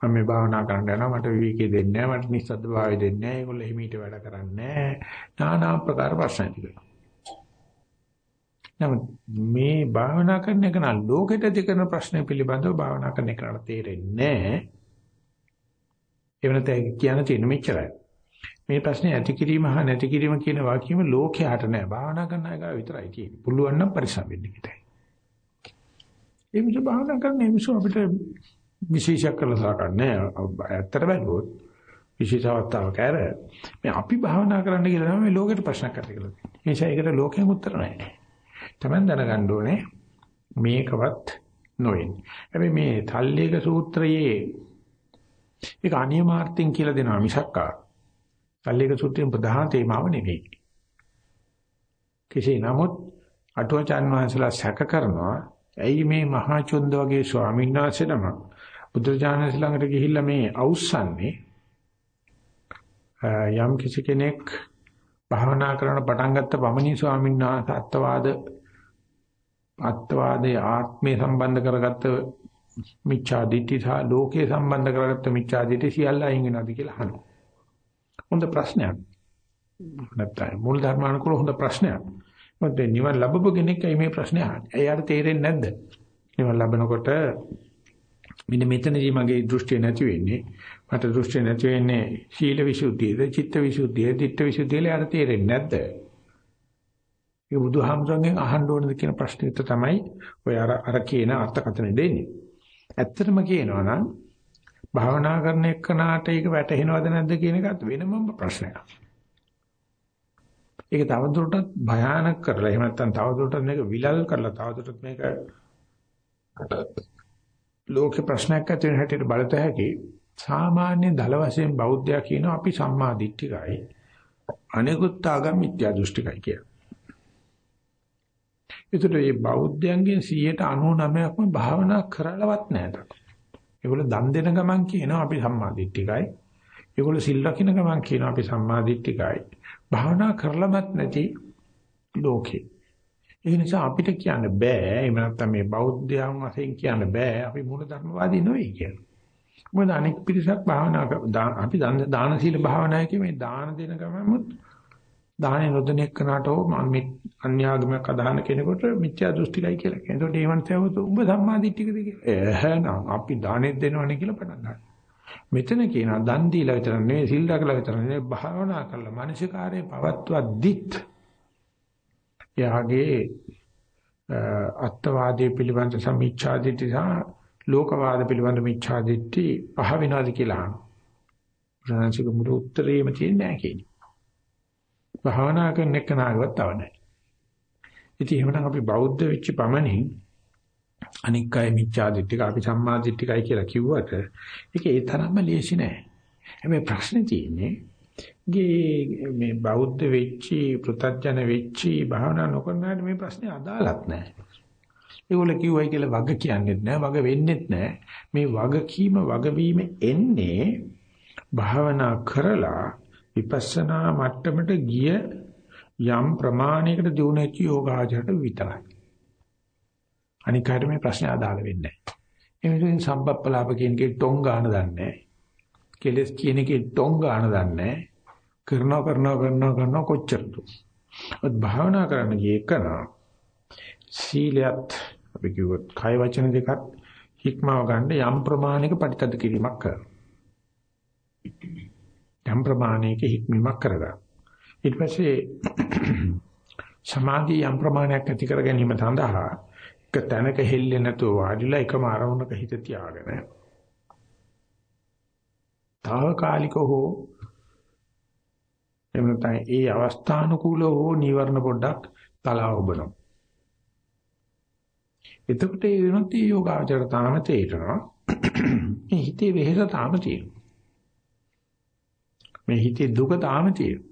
මම මේ භාවනා කරන්න යනවා මට විවේකී දෙන්නේ නැහැ මට නිස්සද්ද භාවය දෙන්නේ නැහැ ඒගොල්ලෝ හිමීට වැඩ කරන්නේ නැහැ. নানা ආකාර ප්‍රශ්න ඇති වෙනවා. නමුත් මේ භාවනා කරන එක නම් ලෝකෙට ඇති කරන ප්‍රශ්න පිළිබඳව භාවනා කරන එකට තේරෙන්නේ නැහැ. ඒ වෙනත කියන තියෙන මෙච්චරයි. මේ ප්‍රශ්නේ ඇති කිරීම හා නැති කිරීම කියන වාක්‍යෙම ලෝකයට නෑ භාවනා කරන අය විතරයි තියෙන්නේ. පුළුවන් නම් පරිස්සම් වෙන්න කිතයි. ඒ මිස භාවනා කරන මිනිස්සු අපිට විශේෂයක් කරලා සලකන්නේ ඇත්තට බැලුවොත් විශේෂවතාවක ඇර මේ අපි භාවනා කරන්න කියලා තමයි මේ ලෝකෙට ප්‍රශ්නයක් ඇති කියලා තියෙන්නේ. ඒ නිසා ඒකට ලෝකෙම උත්තර නැහැ. Taman දැනගන්න ඕනේ මේකවත් නොවෙන්නේ. හැබැයි මේ තල්ලේක සූත්‍රයේ ඒක අනියමාර්ථින් කියලා දෙනවා මිසක්කා සල්ලේක සූත්‍රයේ ප්‍රධාන තේමාව නෙවෙයි. කෙසේ නමුත් අටුවචාන් වහන්සේලා සැක කරනවා ඇයි මේ මහා චුන්ද වගේ ස්වාමීන් වහන්සේ නම බුදුරජාණන් ළඟට ගිහිල්ලා මේ අවුස්සන්නේ යම් කිසි කෙනෙක් භාවනා කරන පටන් ගත්ත පමණින් ස්වාමීන් වහන්සේ අත්වාද අත්වාදයේ ආත්මේ සම්බන්ධ කරගත්ත මිච්ඡා දිට්ඨි සහ ලෝකේ සම්බන්ධ කරගත්ත මිච්ඡා දිට්ඨි සියල්ල අයින් වෙනවද කියලා අහනවා. හොඳ ප්‍රශ්නයක්. නැත්නම් මූල ධර්මානුකූල හොඳ ප්‍රශ්නයක්. මොකද නිවන් ලැබපු කෙනෙක් මේ ප්‍රශ්නේ අහන්නේ. එයාට තේරෙන්නේ නැද්ද? නිවන් ලැබනකොට මෙන්න මෙතනදී මගේ දෘෂ්ටිය නැති වෙන්නේ. මට දෘෂ්ටිය නැති වෙන්නේ සීල විසුද්ධියද, චිත්ත විසුද්ධියද, ධිට්ඨ විසුද්ධියද යාට තේරෙන්නේ නැද්ද? ඒ බුදුහාමුදුරන්ගෙන් අහන්න ඕනද කියන ප්‍රශ්නෙට තමයි ඔය අර අර කියන අර්ථකථන දෙන්නේ. ඇත්තටම කියනවා නම් භාවනා කරන එක්කනාට ඒක වැටහෙනවද නැද්ද කියන එකත් වෙනමම ප්‍රශ්නයක්. ඒක තවදුරටත් භයානක කරලා එහෙම නැත්නම් තවදුරටත් මේක විලල් කරලා තවදුරටත් මේක ලෝක ප්‍රශ්නයක් ඇති වෙන හැටියට බලත හැකි සාමාන්‍ය දල වශයෙන් බෞද්ධයා කියනවා අපි සම්මා දිට්ඨිකයි අනිකුත් ආගම් මිත්‍යා දෘෂ්ටිකයි කියලා. ඒතර මේ බෞද්ධයන්ගෙන් 99%ක්ම භාවනා කරලවත් නැහැ. ඒගොල්ලෝ දන් දෙන ගමන් කියනවා අපි සම්මාදිට්ඨිකයි. ඒගොල්ලෝ සිල් රකින්න ගමන් කියනවා අපි සම්මාදිට්ඨිකයි. භාවනා කරලවත් නැති ලෝකේ. ඒ නිසා අපිට කියන්න බෑ එහෙම නැත්නම් මේ බෞද්ධයන් වශයෙන් කියන්න බෑ අපි මූල ධර්මවාදී නෙවෙයි කියලා. මොකද අනෙක් පිරිසක් භාවනා අපි දාන සීල භාවනාය කියන්නේ දාන දෙන ගමන්මුත් දාහනේ නොදෙන එක්කනට මේ අන්‍යාගමයක් අදහන කෙනෙකුට මිත්‍යා දෘෂ්ටිකයි කියලා කියනවා. ඒකට ඒවන් තවත උඹ සම්මාදිට්ඨිකද කියලා. එහෙනම් අපි දානෙත් දෙනවනේ කියලා පටන් ගන්නවා. මෙතන කියනවා දන් දීලා විතර නෙවෙයි සිල් දකලා විතර නෙවෙයි භාවනා කරලා මානසිකාරයේ පවත්වද්දිත් එයාගේ අත්වාදයේ පිළිබඳ සමීක්ෂාදිටි සහ ලෝකවාද පිළිබඳ මිච්ඡාදිටි පහ වෙනවාද කියලා අහනවා. ප්‍රාණසික මුළු උත්තරේම තියෙන්නේ නැහැ කියන්නේ. භාවනා කරන එක නාගවත් තව නැහැ. ඉතින් එහෙමනම් අපි බෞද්ධ වෙච්ච පමණින් අනික් අය මිච්ඡාදිට්ඨික අපි සම්මාදිට්ඨිකයි කියලා කිව්වට ඒක ඒ තරම්ම ලේසි නෑ. හැබැයි ප්‍රශ්නේ තියෙන්නේ ගේ මේ බෞද්ධ වෙච්චි පෘථග්ජන වෙච්චි භාවනා නොකරනාට මේ ප්‍රශ්නේ අදාළත් නෑ. ඒගොල්ලෝ කිව්වයි කියලා වග කියන්නේත් නෑ වග වෙන්නේත් නෑ. මේ වගකීම වගවීම එන්නේ භාවනා කරලා විපස්සනා මට්ටමට ගිය යම් ප්‍රමාණයකට දියුණු වෙච්ච යෝගාචරයට විතරයි. අනික කාට මේ ප්‍රශ්නේ අදාළ වෙන්නේ නැහැ. ඒ නිසා සම්පප්පලාප කියන එකේ ටොං ගන්න දන්නේ නැහැ. කෙලස් කියන එකේ ටොං ගන්න දන්නේ නැහැ. කරනවා කරනවා කරනවා කරනවා කොච්චරද? ඔත් භාවනා කරන්න ගිය එකන සීලයත් අපි කිව්වොත් කය වචන දෙකත් හික්මව ගන්න යම් ප්‍රමාණයක ප්‍රතිතද කිරීමක් කරනවා. යම් ප්‍රමාණයක හික්මීමක් කරගන්න. ඊට පස්සේ [CLEARS THROAT] සමාධිය යම් ප්‍රමාණයක් ඇති කර ගැනීම සඳහා එක තැනක හෙල්ලෙන්නේ නැතුව වාඩිලා එකම අරමුණක හිත තියාගෙන తాවකාලිකව හෝ එහෙම නැත්නම් ඒ අවස්ථානුකූලව හෝ නීවරණ පොඩ්ඩක් තලාව ඔබනවා. එතකොට ඒ වෙනත් යෝගාචර තාම තේරෙනවා. [CLEARS THROAT] මේ හිතේ වෙහෙස තාම තියෙනවා. මේ හිතේ දුක තාම තියෙනවා.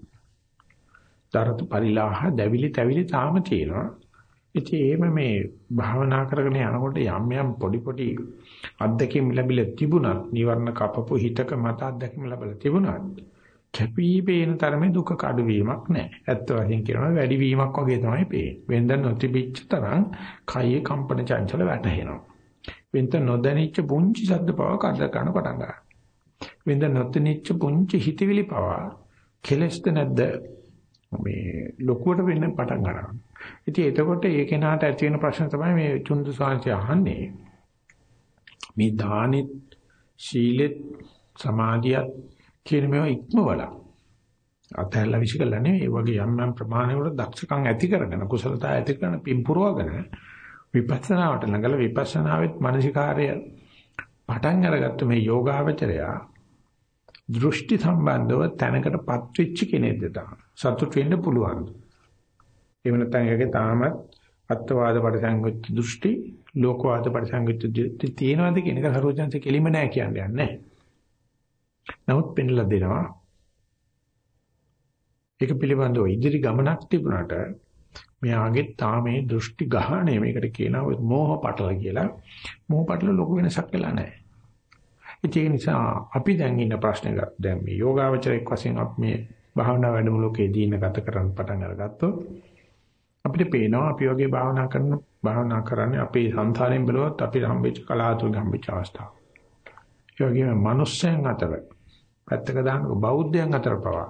දරතු පරිලාහ දැවිලි තැවිලි තාම තියෙනවා. ඉතින් එහෙම මේ භාවනා කරගෙන යනකොට යම් යම් පොඩි පොඩි අත්දැකීම් ලැබිලා තිබුණත් නිවර්ණ කපපු හිතක මත අත්දැකීම් ලැබලා තිබුණත් කැපී පේන තරමේ දුක කඩවීමක් නැහැ. ඇත්ත වශයෙන් කියනවා වැඩි වීමක් වගේ තමයි පේන්නේ. වෙනද නොතිබිච්ච තරම් කයේ කම්පන චංචල වැටහෙනවා. වෙනත නොදැනිච්ච පුංචි ශබ්ද පව කඩ ගන්න පටන් ගන්නවා. වෙනද නොතනිච්ච පුංචි හිතවිලි පවා කෙලස්ද නැද්ද මේ ලොකුවට වෙන්න පටන් ගන්නවා. ඉතින් එතකොට ඒ කෙනාට ඇති වෙන ප්‍රශ්න තමයි මේ චුන්දු සාංශය අහන්නේ. මේ දානෙත් සීලෙත් සමාධියත් කියන මේවා ඉක්මවල අතහැරලා විශ්කල්ලා නෙවෙයි ඒ වගේ යම් යම් ප්‍රමාණයකට දක්ෂකම් ඇති කරගෙන කුසලතා ඇති කරන පිම්පුරවගෙන විපස්සනාවට නගල විපස්සනාවෙත් මානසිකාර්ය පටන් අරගත්ත මේ යෝගාවචරයා දෘෂ්ටි සම්බන්ධව තැනකටපත් වෙච්ච කෙනෙක්ද තාම සතුට වෙන්න පුළුවන්. එහෙම නැත්නම් ඒකේ තාමත් අත්වාද පරිසංගුච්ච දෘෂ්ටි ලෝකවාද පරිසංගුච්ච දෘෂ්ටි තියෙනවද කියන එක හරෝජන්සේ කෙලිම නෑ කියන්නේ නැහැ. නමුත් පෙන්ලා දෙනවා. ඒක පිළිබඳව ඉදිරි ගමනක් තිබුණාට මෙයාගේ තාමේ දෘෂ්ටි ගහණය මේකට කියනවා මෝහ පටල කියලා. මෝහ පටල ලොකු වෙනසක් වෙලා නැහැ. ඒක නිසා අපි දැන් ඉන්න ප්‍රශ්නේ දැන් මේ යෝගාවචරයක් වශයෙන් අපි මේ භාවනා වැඩමුළුකේදී ඉන්න ගත කරන්න පටන් අරගත්තොත් අපිට පේනවා අපි වගේ භාවනා කරන භාවනා කරන්නේ අපේ සංසාරයෙන් බලවත් අපිට හම්බෙච්ච කලාතුරකින් හම්බෙච්ච අවස්ථාව. ඒ වගේම මිනිස්යන් අතර පැත්තක දාන බෞද්ධයන් අතර පවා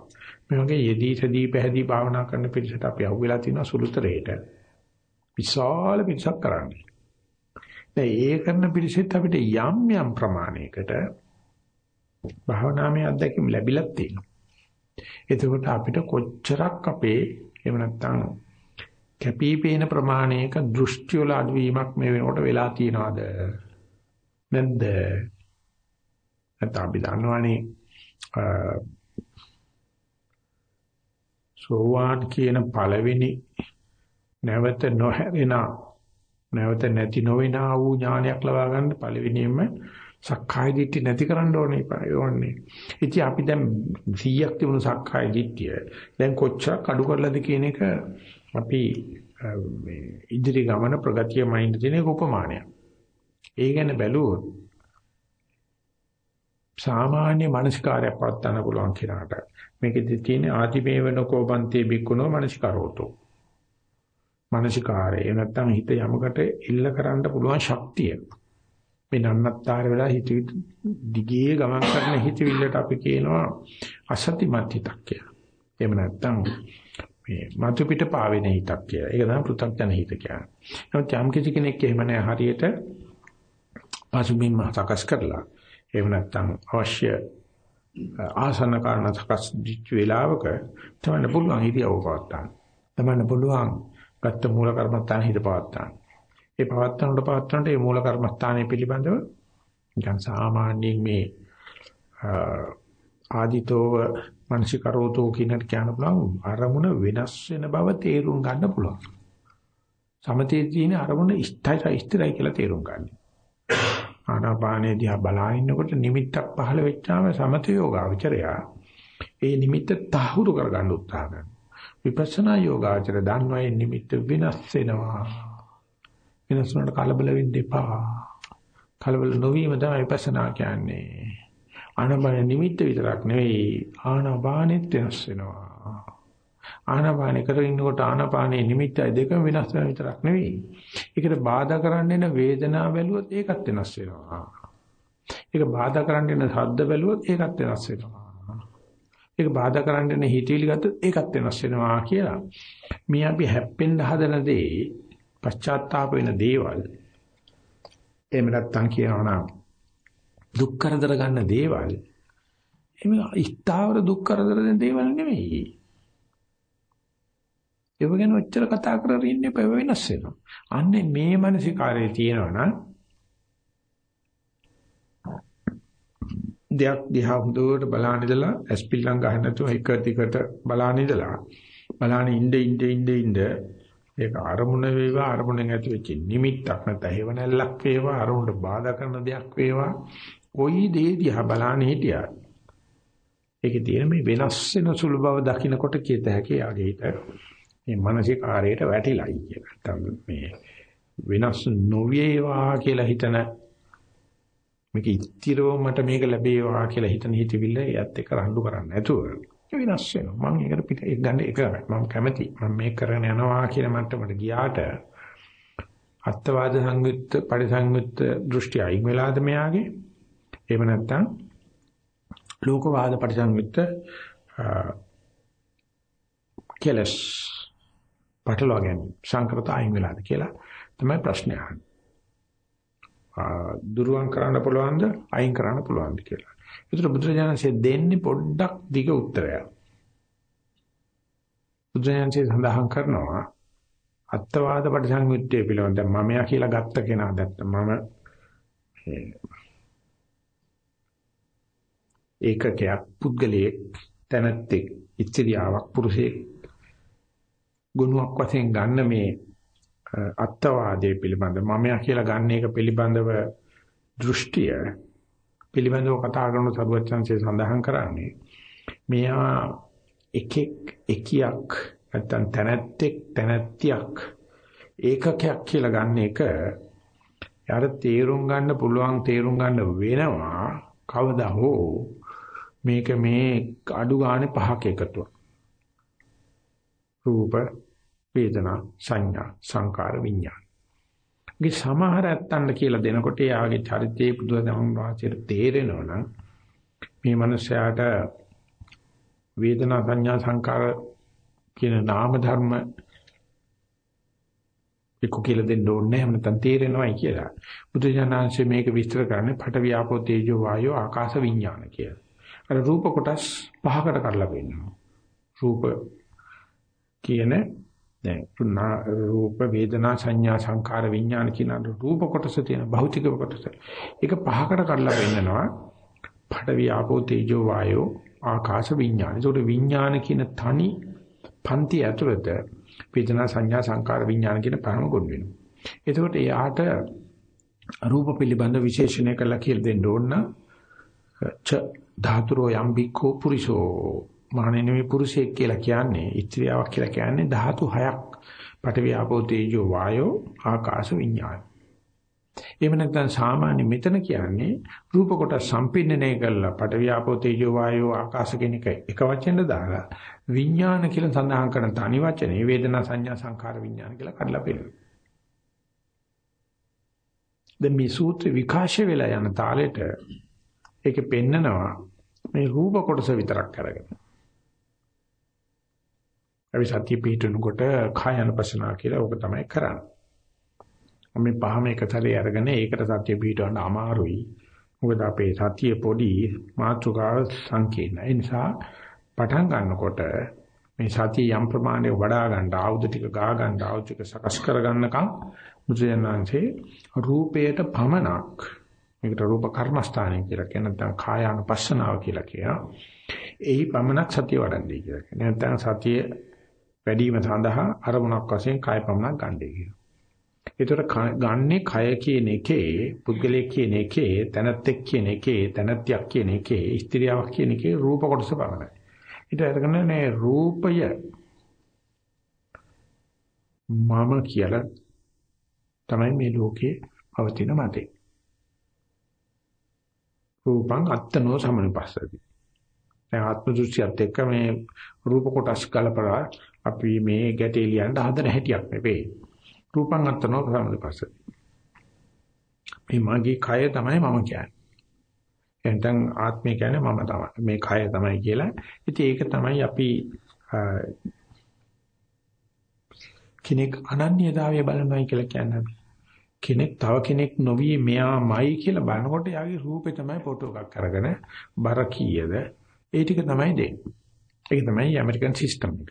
මේ වගේ යෙදී සදී පැහැදී භාවනා කරන පිරිසට අපි අහුවෙලා තියෙනවා සුළුතරේට. විශාල පිරිසක් කරන්නේ. දැන් ඒ කරන පිරිසෙත් අපිට යම් යම් ප්‍රමාණයකට භාවනාමය අත්දැකීම් ලැබිලා තියෙනවා. එතකොට අපිට කොච්චරක් අපේ එහෙම නැත්නම් කැපිපේන ප්‍රමාණයක දෘෂ්ටි වල අඩුවීමක් මේ වෙනකොට වෙලා තියෙනවද නැද්ද නැත්නම් අපි දන්නවනේ සෝවාන් කියන පළවෙනි නැවත නොහැරෙන නැවත නැති නොවෙනා වූ ඥානයක් ලබා ගන්න පළවෙනියෙන්ම සක්කාය දිට්ඨි නැති කරන්න ඕනේ ඕනේ. ඉතින් අපි දැන් 100ක් තිබුණු සක්කාය දිට්ඨිය දැන් කොච්චර අඩු කරලාද කියන එක අපි මේ ඉදිරි ගමන ප්‍රගතිය මයින්ඩ් දෙන උපමානයක්. ඒ ගැන බැලුවොත් සාමාන්‍ය මානසිකාරයක් පවත්වන්න පුළුවන් කෙනාට මේකෙදි තියෙන ආදිමේවනකෝ බන්තේ බික්කුණෝ මානසිකාරෝතෝ. මානසිකාරය නැත්තම් හිත යමකට ඉල්ල කරන්න පුළුවන් ශක්තිය. මේ නන්නත්තර වෙලා හිත දිගේ ගමන් කරන හිතවිල්ලට අපි කියනවා අසතිමත් හිතක් කියලා. එහෙම නැත්තම් මේ මතු පිට පාවෙන හිතක් කියලා. ඒක තමයි පෘථග්ජන හිත කියන්නේ. නමුත් යම් කිසි කෙනෙක් එහෙම නැහැ හරියට පසුබිම් සකස් කරලා එහෙම නැත්නම් අවශ්‍ය ආසන කාරණා සකස් දිච්ච වේලාවක තමයි පුළුවන් ඉරියව්ව පවත්තා. තමයි පුළුවන් ගත්ත මූල කර්මත්තාන හිත පවත්තා. ඒ පවත්තනට පවත්තනට ඒ මූල කර්මස්ථානයේ පිළිබඳව නිකන් සාමාන්‍යයෙන් මේ ආදිතෝව මනසිකරෝතෝ කියනට කියන්න පුළුවන් අරමුණ වෙනස් වෙන බව තේරුම් ගන්න පුළුවන්. සමතේ තියෙන අරමුණ ඉෂ්ටයි ඉෂ්ටයි කියලා තේරුම් ගන්න. ආනාපානේ දිහා බලා ඉන්නකොට නිමිත්තක් පහළ වෙච්චාම සමත යෝගාවචරය ඒ නිමිත්ත තහවුරු කරගන්න උත්සාහ කරනවා. විපස්සනා යෝගාචර දන්වයි නිමිත්ත වෙනස් වෙනවා. වෙනස් වුණාට කලබල වෙන්න එපා. කලබල නොවීම තමයි විපස්සනා කියන්නේ. ආනාපාන නිමිත්ත විතරක් නෙවෙයි ආනාපානෙත් වෙනස් වෙනවා. ආනාපානෙ කරගෙන ඉන්නකොට ආනාපානේ නිමිත්තයි දෙකම වෙනස් වෙන විතරක් නෙවෙයි. ඒකට බාධා කරන්න එන වේදනාව බැලුවොත් ඒකත් වෙනස් වෙනවා. ඒක බාධා කරන්න එන ශබ්ද බැලුවොත් ඒකත් වෙනස් වෙනවා. ඒක බාධා කරන්න එන හිතවිලි ගත්තොත් ඒකත් වෙනස් වෙනවා කියලා. මේ අපි හැප්පෙන්න හදන දේ පශ්චාත්තාප වෙන දේවල් එහෙම නැත්තම් කියනවා නම් දුක් කරදර ගන්න දේවල් එමෙ ස්ථාවර දුක් කරදර දෙන දේවල් නෙමෙයි. ඒව ගැන ඔච්චර කතා කරගෙන ඉන්න එපා වෙනස් වෙනවා. අන්නේ මේ මානසිකාරයේ තියෙනවා නම් දෙයක් දිහා හොඳට බලන ඉඳලා ඇස්පිල්ලම් ගහන්න නැතුව එක දිගට බලන ඉඳලා බලන ඉnde ඉnde ඉnde ඉnde ඒක අරමුණ වේවා අරමුණෙන් ඇති වෙච්ච නිමිත්තක් නැත්නම් හේවණල්ලක් වේවා අරමුණට බාධා කරන දෙයක් වේවා කොයි දේ දිහා බලන්න හිටියා. ඒකේ තියෙන මේ වෙනස් වෙන සුළු බව දකිනකොට කියත හැකි යාගේ හිත මේ මානසික කාර්යයට වැටිලායි කියලා. නැත්නම් මේ වෙනස් නොවේවා කියලා හිතන මේක ඉතිරෝ මට මේක ලැබේවා කියලා හිතන හිතවිල්ල එයත් එක්ක රණ්ඩු කරන්නේ නැතුව වෙනස් වෙනවා. මම ඒකට පිට ඒක ගන්න එක මම කැමති. මම මේක කරගෙන යනවා කියන මට්ටමට ගියාට අත්වාද සංයුක්ත පරිසංයුක්ත දෘෂ්ටි අයින් වෙලාද මෙයාගේ එහෙම නැත්නම් ලෝකවාද පරිසංයුක්ත කෙලස් පටලවා ගැනීම සංකෘත අයින් වෙලාද කියලා තමයි ප්‍රශ්නය අහන්නේ. දුරුවන් කරන්න පුළුවන්ද අයින් කරන්න පුළුවන්ද කියලා. ඒතර බුදුරජාණන්සේ දෙන්නේ පොඩ්ඩක් දිග උත්තරයක්. බුදුරජාණන්සේ සඳහන් කරනවා අත්වාද පරිසංයුත්තේ පිළිබඳ මමයා කියලා ගත්ත කෙනා දැක්ක මම ඒකකයක් පුද්ගලයෙක් තැනැත්තෙක් ඉත්‍ත්‍යාවක් පුරුෂයෙක් ගුණයක් වශයෙන් ගන්න මේ අත්වාදයේ පිළිබඳ මමයා කියලා ගන්න එක පිළිබඳව දෘෂ්ටිය පිළිබඳව කතා කරන සරුවචන්සේ සඳහන් කරන්නේ මෙයා එකෙක් එකියක් නැත්තම් තැනැත්තෙක් තැනැත්තියක් ඒකකයක් කියලා ගන්න එක යාර තේරුම් ගන්න පුළුවන් තේරුම් ගන්න වෙනවා කවදා හෝ මේක මේ අඩු ගානේ පහක එකතුවක්. රූප වේදනා සංඥා සංකාර විඥාන මේ සමහර ඇත්තන්ට කියලා දෙනකොට යාගේ චරිතයේ බුදුදහම වාචයට තේරෙනවා නම් මේ මනුස්සයාට වේදනා සංඥා සංකාර කියන නාම ධර්ම එක්ක කියලා දෙන්න ඕනේ නැහැ නැත්නම් තේරෙනවයි කියලා. බුදුජානනාංශයේ මේක විස්තර කරන්නේ පඨ වියාපෝ තේජෝ වායෝ ආකාශ විඥාන කියලා. අර රූප කොටස් පහකට කඩලා පෙන්නනවා. රූප කියන දැන් රූප වේදනා සංඥා සංකාර විඥාන කියන රූප කොටස තියෙන භෞතික කොටස. ඒක පහකට කඩලා පෙන්නනවා. පඨ වියාපෝ තේජෝ වායෝ ආකාශ විඥාන. ඒකට විඥාන කියන තනි පන්ති ඇතුළත වේදනා සංඥා සංකාර විඥාන කියන පහම ගොනු වෙනවා. එතකොට එයාට රූප පිළිබඳ විශේෂණය කළා කියලා දෙන්න ඕන ච ධාතුරෝ යම්බිකෝ පුරිසෝ මහණෙනි පුරුෂයෙක් කියලා කියන්නේ ඉත්‍ත්‍යාවක් කියලා කියන්නේ ධාතු හයක් පඨවි ආපෝ තේජෝ වායෝ ආකාශ විඥාන. එහෙම නැත්නම් සාමාන්‍ය මෙතන කියන්නේ රූප කොට සම්පින්නණය කරලා පඨවි ආපෝ තේජෝ වායෝ ආකාශ කියන එක එක වචනෙන් දාලා විඥාන කියලා සඳහන් කරන තනි වචනේ වේදනා සංඥා සංකාර විඥාන කියලා කඩලා පෙන්නනවා. දැන් මේ සූත්‍ර විකාශය වෙලා යන තාලෙට ඒකෙ පෙන්නනවා මේ රූප කොටස විතරක් අරගෙන. අපි සතිය පිටුනකොට කායानुපසනාව කියලා ඕක තමයි කරන්නේ. මේ පහම එකතරේ අරගෙන ඒකට සතිය පිටවන්න අමාරුයි. මොකද අපේ සතිය පොඩි මාතෘකාව සංකීර්ණ. ඒ නිසා පටන් ගන්නකොට මේ සතිය යම් ප්‍රමාණයක වඩා ගන්න ආයුධ ටික ගා ගන්න ආයුධ ටික සකස් කර ගන්නකම් මුද්‍රයන්ාංශේ රූපයට පමනක් මේකට රූප කර්මස්ථානය කියලා කියන නැත්නම් කායානුපස්සනාව කියලා කියනවා. එහි පමනක් සතිය වඩන්නේ කියලා කියනවා. නැත්නම් සතිය වැඩිම සඳහා අරමුණක් වශයෙන් කාය පමණක් ගන්නයි කියනවා. ඒතර ගන්නේ කය කියන එකේ පුද්ගලයෙක් කියන එකේ තනත්තෙක් කියන එකේ තනත්තියක් කියන එකේ ස්ත්‍රියාවක් කියන එකේ රූප කොටස පමණයි. ඊට අරගෙන මේ රූපය මම කියලා තමයි මේ ලෝකේ පවතින මතේ. රූපං අත්තනෝ සමනුපස්සති. දැන් ආත්ම දෘෂ්ටියත් එක්ක මේ රූප කොටස් කලපලා අපි මේ ගැටේ ලියන්න හදන හැටියක් නෙවෙයි. රූපං අත්තනෝ සමනුපස්සති. මේ මගේ කය තමයි මම කියන්නේ. එතෙන් ආත්මය කියන්නේ මම තමයි. මේ කය තමයි කියලා. ඉතින් ඒක තමයි අපි කෙනෙක් අනන්‍යතාවය බලනවායි කියලා කියන්නේ. කෙනෙක් තව කෙනෙක් නොවි මෙයාමයි කියලා බලනකොට යාගේ රූපේ තමයි ෆොටෝ එකක් අරගෙන බර කීයද ඒ ටික තමයි දෙන්නේ. ඒක තමයි ඇමරිකන් සිස්ටම් එක.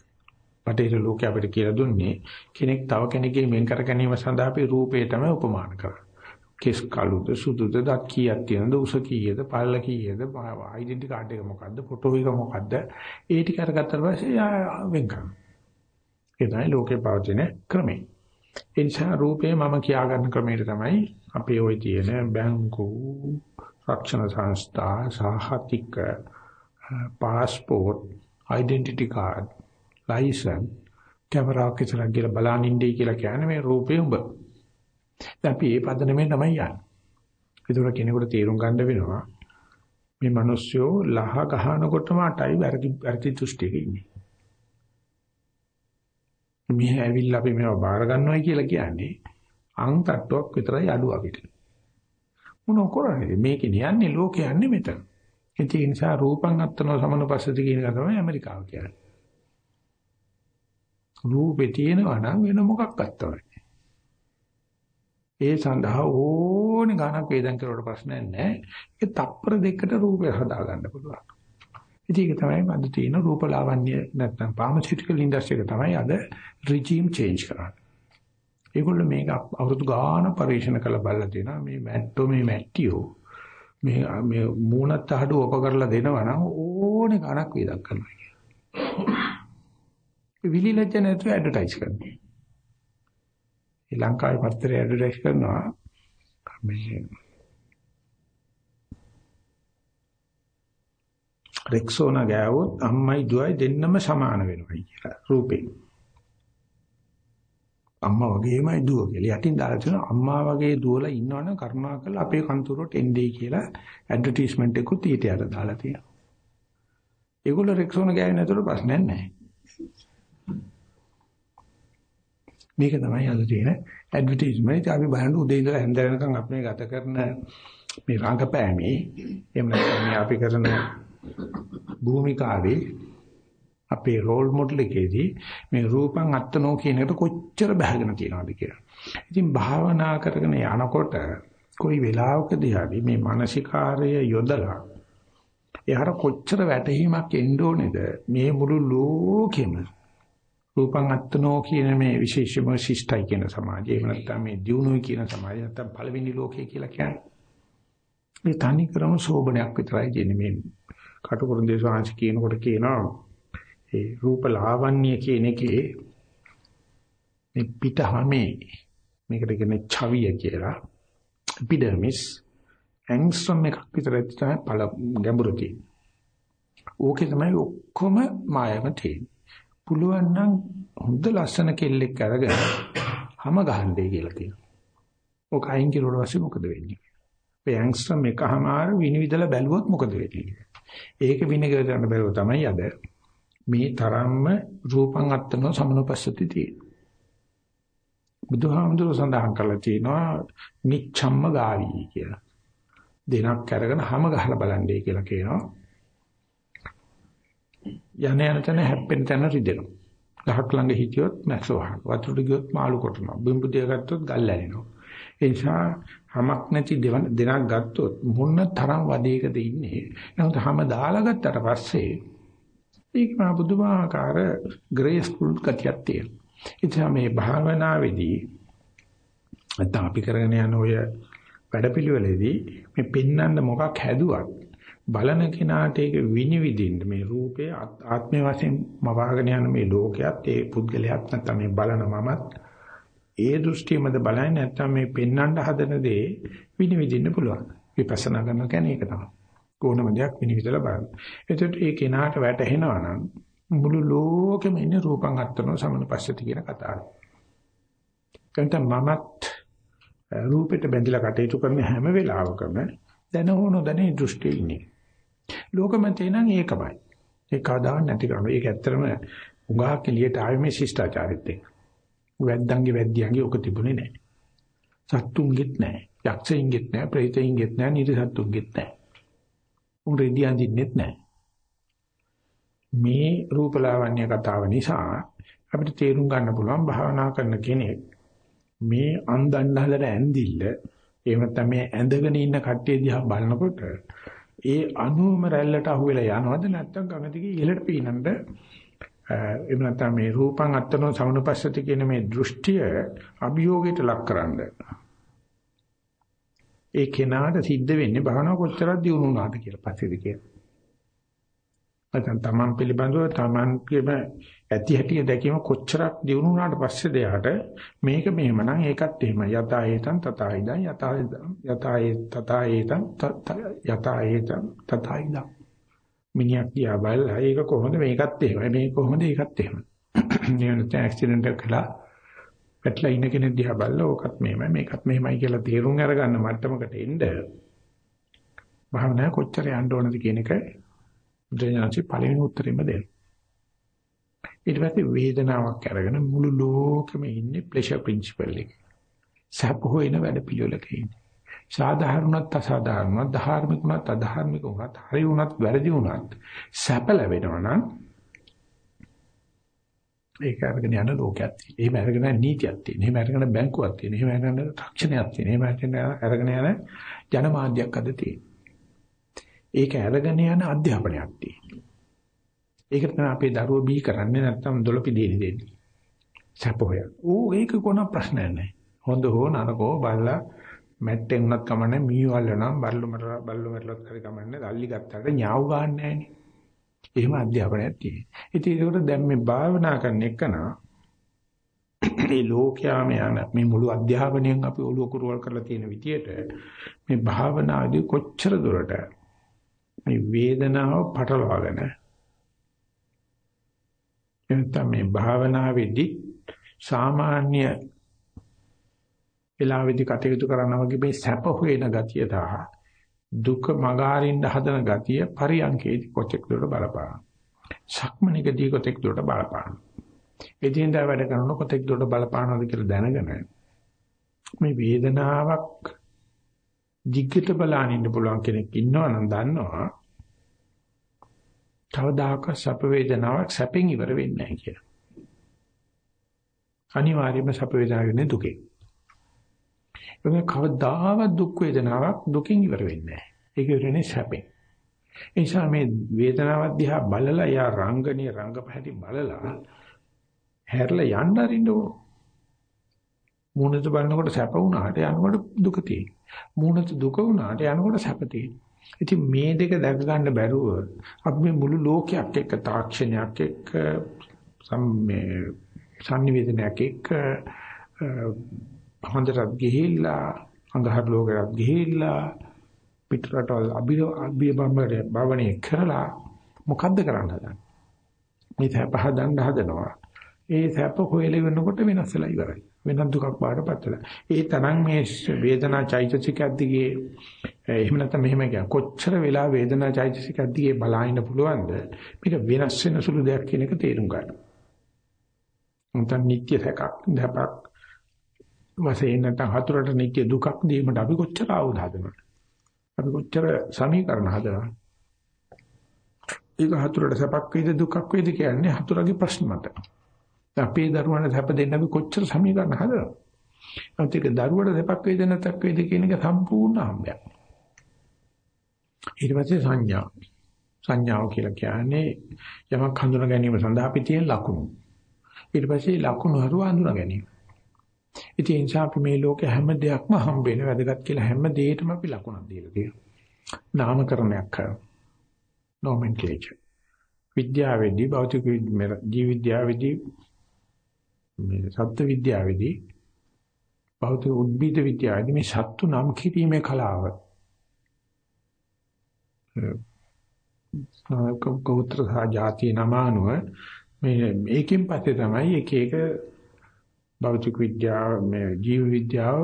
බටහිර ලෝකයේ අපිට කියලා දුන්නේ කෙනෙක් තව කෙනෙක්ගේ වෙන් කර ගැනීම සඳහා අපි රූපේ තමයි උපමාන කරන්නේ. කෙස් කළුද සුදුද දත් කීයක් තියෙනද උස කීයද පල්ල කීයද ඩෙන්ටි කාඩ් එක මොකද්ද ෆොටෝ එක මොකද්ද ඒ ටික අරගත්තා පස්සේ වෙන් කරනවා. ඒ තමයි ලෝකේ පවතින ක්‍රමය. ඒ නිසා රූපේ මම කියා ගන්න ක්‍රමයට තමයි අපේ ওই තියෙන බැංකු රක්ෂණ සංස්ථා සහතික පාස්පෝර්ට් ඩෙන්ටිටි කාඩ් ලයිසන් කැමරාවක් ඉස්සරහ ගිහලා බලන් ඉන්නේ කියලා කියන්නේ මේ රූපේ උඹ. දැන් අපි මේ පදනමේ තමයි යන්නේ. ඒතර කෙනෙකුට තේරුම් ගන්න වෙනවා මේ මිනිස්සු ලහ ගහනකොටම අටයි වැරදි වැරදි දෘෂ්ටියක ඉන්නේ. මේ ඇවිල්ලා අපි මේවා බාර ගන්නවයි කියලා කියන්නේ අං තට්ටුවක් විතරයි අඩු අපිට. මොන කරන්නේ මේකේ යන්නේ ලෝකේ යන්නේ මෙතන. ඒ නිසා රූපං අත්තනෝ සමනුපස්සති කියන එක තමයි ඇමරිකාව කියන්නේ. රූපේ තියෙනවා නම් වෙන මොකක්වත් නැහැ. ඒ සඳහා ඕනේ ගණක් වේදන් කරුවට ප්‍රශ්නයක් නැහැ. ඒක තප්පර දෙකකට රූපය හදා ගන්න පුළුවන්. ඉතින් ඒක තමයි අද තියෙන රූපලාවන්‍ය නැත්නම් ෆාමසිටිකල් ඉන්ඩස්ට්‍රි එක තමයි අද රිජීම් චේන්ජ් කරන්නේ. ඒගොල්ලෝ මේක අවුරුදු ගාන පරිශන කළ බලලා තියෙනවා මේ මැට්ටෝ මේ මැට්ටියෝ මේ මේ මූණත් අහඩු ඔප කරලා දෙනවා නම් ඕනේ ගණක් වේදක් කරනවා කියන්නේ. විලිලජ්ජ නැතුව ඇඩ්වර්ටයිස් කරනවා. ශ්‍රී ලංකාවේ පත්තරේ ඇඩ්වර්ටයිස් කරනවා මේ රෙක්සෝනා ගෑවොත් අම්මයි දුවයි දෙන්නම සමාන වෙනවා කියලා රූපේ. අම්මා වගේමයි දුව කියලා. යටින් දාලා තියෙනවා අම්මා වගේ දුවලා ඉන්නවනම් කරුණාකරලා අපේ කන්තරුවට එන්නේ කියලා ඇඩ්වර්ටයිස්මන්ට් එකකුත් ඊට යට දාලා තියෙනවා. ඒගොල්ලෝ රෙක්සෝනා ගෑවේ නැතුව ප්‍රශ්නයක් නැහැ. මේක තමයි අද තියෙන ඇඩ්වර්ටයිස්මන්ට්. අපි බලන්න උදේ ඉඳලා හැන්ද වෙනකන් අපි මේ ගත කරන මේ රංගපෑමේ එහෙම නැත්නම් අපි කරන භූමිකාවේ අපේ රෝල් මොඩල් එකේදී මේ රූපං අත්තනෝ කියන එකට කොච්චර බහගෙන තියනවද කියලා. ඉතින් භාවනා කරගෙන යනකොට කොයි වෙලාවකදී හරි මේ මානසිකාර්ය යොදලා එහර කොච්චර වැටහීමක් එන්න ඕනේද මේ මුළු ලෝකෙම රූපං අත්තනෝ කියන මේ විශේෂම ශිෂ්ටයි කියන සමාජය එහෙම නැත්නම් මේ දියුණුවයි කියන සමාජය නැත්නම් පළවෙනි ලෝකය කියලා කියන්නේ මේ තනි ක්‍රම සෝබනයක් විතරයි කියන්නේ මේ කටුකුරුන්දේ ස්වාමීන් කියනකොට කියනවා ඒ රූප ලාවන්‍ය කියන එකේ මේ පිටහමේ මේකට කියන්නේ ඡවිය කියලා එපිඩර්මිස් ඇන්ග්ස්ට්‍රොම් එකක් විතර තමයි පළ ගැඹුරු තියෙන්නේ. ඕකේ තමයි ඔක්කොම මායම තියෙන්නේ. පුළුවන් නම් හොඳ ලස්සන කෙල්ලෙක් අරගෙන හැම ගහන්නේ කියලා කියනවා. ඔක අයින් කිරුවට පස්සේ මොකද වෙන්නේ? ඔය ඇන්ග්ස්ට්‍රොම් එකමාර විනිවිදලා බැලුවොත් මොකද වෙන්නේ? ඒක විනිවිද ගන්න බැරුව තමයි අද මේ තරම්ම රූපං අත්තනෝ සමනුපස්සති තියෙන්නේ. බුදුහාමුදුරුවෝ සඳහන් කරලා තියෙනවා නිච්ඡම්ම ගාවි කියලා. දෙනක් අරගෙන හැම ගහලා බලන්නේ කියලා කියනවා. යන යන තැන හැප්පෙන තැන රිදෙනවා. ගහක් ළඟ හිටියොත් මැස්ස වහනවා. වතුරට ගියොත් මාළු කොටනවා. බිම්බුදිය ගත්තොත් ගල් ඇලෙනවා. ඒ නිසා හැමක් නැති දෙනක් ගත්තොත් මොන තරම් වදයකද ඉන්නේ. නමුත් හැම දාලා ගත්තට පස්සේ ඒක මා බුදුමාකාර ග්‍රේස්ෆුල් කතියක් තියෙනවා. ඉතින් මේ භාවනාවේදී නැත්නම් අපි කරගෙන යන ඔය වැඩපිළිවෙලේදී මේ පෙන්වන්න මොකක් හැදුවත් බලන කෙනාට ඒක විනිවිදින්න මේ රූපේ ආත්මය වශයෙන් මවාගෙන යන මේ ලෝකයක් ඒ පුද්ගලයක් නැත්නම් මේ බලන මමත් ඒ දෘෂ්ටියමද බලන්නේ නැත්නම් මේ පෙන්වන්න හදන දේ විනිවිදින්න පුළුවන් විපස්සනා කරනවා කියන්නේ ඒක තමයි ඕනම දෙයක් විනිවිදලා බලන්න. එතකොට ඒ කෙනාට වැටහෙනවා නම් මුළු ලෝකෙම ඉන්නේ රූපං අත්තනෝ සමනපස්සති කියන කතාව. එතන මමත් රූපෙට බැඳිලා කටයුතු කරන හැම වෙලාවකම දැන හොන දැනේ දෘෂ්ටිය ඉන්නේ. ලෝකමතේ නම් ඒකමයි. ඒක කවදා නැති කරනවා. ඒක ඇත්තටම උගාක් එළියට ආවේ මේ ශිෂ්ටාචාරෙත් එක්ක. වැද්දන්ගේ වැද්දියන්ගේ ඔක තිබුණේ නැහැ. සත්තුන්ගෙත් නැහැ. යක්ෂයින්ගෙත් නැහැ. ප්‍රේතයින්ගෙත් නැහැ. නිර්සත්තුන්ගෙත් නැහැ. උන් රෙදි අඳින්නෙත් නැහැ. මේ රූපලාවන්‍ය කතාව නිසා අපිට තේරුම් ගන්න පුළුවන් භාවනා කරන කෙනෙක් මේ අන්දණ්ඩහලට ඇඳිල්ල එහෙම නැත්නම් මේ ඇඳගෙන ඉන්න කට්ටිය දිහා බලනකොට ඒ අනුම රැල්ලට අහු වෙලා යනවද නැත්නම් ගඟ දිගේ ඉහළට පීනන්න එහෙම නැත්නම් මේ රූපං අත්තනෝ සමනුපස්සති කියන මේ දෘෂ්ටිය අභියෝගයට ලක්කරනද ඒ කෙනාට සිද්ධ වෙන්නේ භවනා කොච්චරක් දියුණු වුණාද කියලා පස්සේද කියලා. නැත්නම් තමන් පිළිබඳව තමන්ගේම ඇති හැටි දැකීම කොච්චරක් දියුණු වුණාට පස්සේ දෙයට මේක මෙහෙම නම් ඒකත් එහෙම යතා ඒතං තතා ඉදං යතා යතා ඒ තතා ඒතං යතා ඒතං තතා ඉදං. මිනිහක් දිහා බලලා ඒක කොහොමද? මේකත් එහෙමයි. මේක කොහොමද? ඒකත් එහෙමයි. [CLEARS THROAT] නියුනට ඇක්සිඩන්ට් එකක් කළා පැටලා ඉන්න කෙනෙක් දිහා බලලා ඕකත් මෙහෙමයි මේකත් මෙහෙමයි කියලා තේරුම් අරගන්න මට්ටමකට එන්න භාවනාව කොච්චර යන්න ඕනද කියන එක බුදුරජාණන්සේ පළවෙනි උත්තරෙම දෙනවා. ඊට පස්සේ වේදනාවක් අරගෙන මුළු ලෝකෙම ඉන්නේ ප්ලෙෂර් ප්‍රින්සිපල් එක. සැප හොයන වැඩ පිළිවෙලක ඉන්නේ. සාධාරණත් අසාධාරණත් ධාර්මික උනත් අධාර්මික උනත් හරි උනත් වැරදි උනත් සැප ලැබෙනවා නම් ඒක අරගෙන යන ලෝකයක් තියෙනවා. එහෙම අරගෙන යන නීතියක් තියෙනවා. එහෙම අරගෙන බැංකුවක් තියෙනවා. එහෙම අරගෙන රක්ෂණයක් තියෙනවා. එහෙම අරගෙන යන ජනමාධ්‍යයක් අද තියෙනවා. ඒක අරගෙන යන අධ්‍යාපනයක් තියෙනවා. ඒකට තමයි අපේ දරුවෝ බිහි කරන්නේ නැත්නම් දොළපි දෙන්නේ දෙන්නේ. සපෝය. ඌ ඒක කොන ප්‍රශ්නයක් නැහැ. හොඳ හෝ නරකෝ බලලා මැට්ටෙන් උනත් කමන්නේ මීවල් නම් බල්ලු මර බල්ලු මරලත් හරි කමන්නේ දල්ලි ගත්තට ඥාව් ගන්න නැහනේ. එහෙම අධ්‍යාපනයක් තියෙනවා. ඉතින් ඒකට දැන් මේ භාවනා කරන එකනා මේ ලෝකයාම යන මේ මුළු අධ්‍යාපනයෙන් අපි ඔලුව කුරුවල් කරලා තියෙන විදියට මේ භාවනාදී කොච්චර දුරට මේ වේදනාව පටලවාගෙන එතන මේ භාවනාවේදී සාමාන්‍ය වෙලාවේදී කටයුතු කරනවා වගේ මේ සැප හොයන ගතිය තා දුක මගහරින්න හදන ගතිය පරියන්කේදී කොච්චර දුරට බලපාන. සක්මණේකදී කොච්චර දුරට බලපාන. එදිනෙදා වැඩ කරනකොට කොච්චර දුරට බලපානවද කියලා දැනගෙන මේ වේදනාවක් දිග්ගට බලන ඉන්න පුළුවන් කෙනෙක් ඉන්නවා නම් දන්නවා කවදාක සැප වේදනාවක් සැපෙන් ඉවර වෙන්නේ නැහැ කියලා. අනිවාර්යයෙන්ම සැප වේදනාවක් නේ දුකේ. ඒක කවදාවත් දුක් වේදනාවක් දුකින් ඉවර වෙන්නේ නැහැ. ඒක ඉවරනේ සැපෙන්. ඒ නිසා මේ වේදනාවක් දිහා බලලා යා රංගනේ රංගපැටි බලලා හැරලා යන්න අරින්නකෝ. මූණට බලනකොට සැප වුණාට යනකොට දුක තියෙනවා. මූණට දුක වුණාට යනකොට සැප තියෙනවා. ඉතින් මේ දෙක දැක ගන්න බැරුව අපි මේ මුළු ලෝකයක් එක්ක තාක්ෂණයක් එක්ක මේ sannivedanayak එක්ක හොඳට ගිහිල්ලා අඟහරු ලෝකයක් ගිහිල්ලා පිටරටවල් අභිබම්බරේ භවණේ කරලා මොකද්ද කරන්න හදන්නේ? මේ සැප හදන්න හදනවා. ඒ සැප හොයලා වෙනකොට වෙනස් වෙලා ඉවරයි. වෙනත් දුකක් බාටපත් වෙලා ඒ තරම් මේ වේදනා චෛතසිකයක් දිගේ එහෙම නැත්නම් මෙහෙම කියන කොච්චර වෙලා වේදනා චෛතසිකයක් දිගේ බලහින්න පුළුවන්ද මේක වෙනස් වෙන සුළු දෙයක් කියන එක තේරුම් ගන්න. උන්ට නිත්‍ය සැකක් දහපක් වශයෙන් නැත්නම් හතුරට නිත්‍ය දුකක් දීමට අපි කොච්චර ආවුද හදනවද? අපි කොච්චර සමීකරණ හදනවද? ඒක හතුරට සැපක් වේද දුකක් වේද කියන්නේ හතුරගේ ප්‍රශ්න මත. අපේ දරුවන්ට සැප දෙන්න අපි කොච්චර සමීකරණ හදනවද? ඒත් ඒක දරුවට සැපක් වේද නැතක් වේද කියන එක සම්පූර්ණ හම්බයක්. ඊට පස්සේ සංඥා. සංඥාව කියලා කියන්නේ යමක් හඳුනා ගැනීම සඳහා අපි තියෙන ලකුණු. ඊට පස්සේ ලකුණු හරුව හඳුනා ගැනීම. ඉතින් ඒ නිසා අපි මේ ලෝකේ හැම දෙයක්ම හම්බ වෙන වැදගත් කියලා හැම දෙයකටම අපි ලකුණක් දීලා තියෙනවා. නාමකරණයක් කරනවා. nomenclature. විද්‍යාවේදී භෞතික ජීව විද්‍යාවේදී මේ සත්ත්ව විද්‍යාවේදී භෞතික උද්භිද විද්‍යාවේදී මේ සත්තු නම් කිරීමේ කලාව කෞත්‍ර සාජාති නමානුව මේ මේකෙන් පස්සේ තමයි එක එක භෞතික විද්‍යාව මේ ජීව විද්‍යාව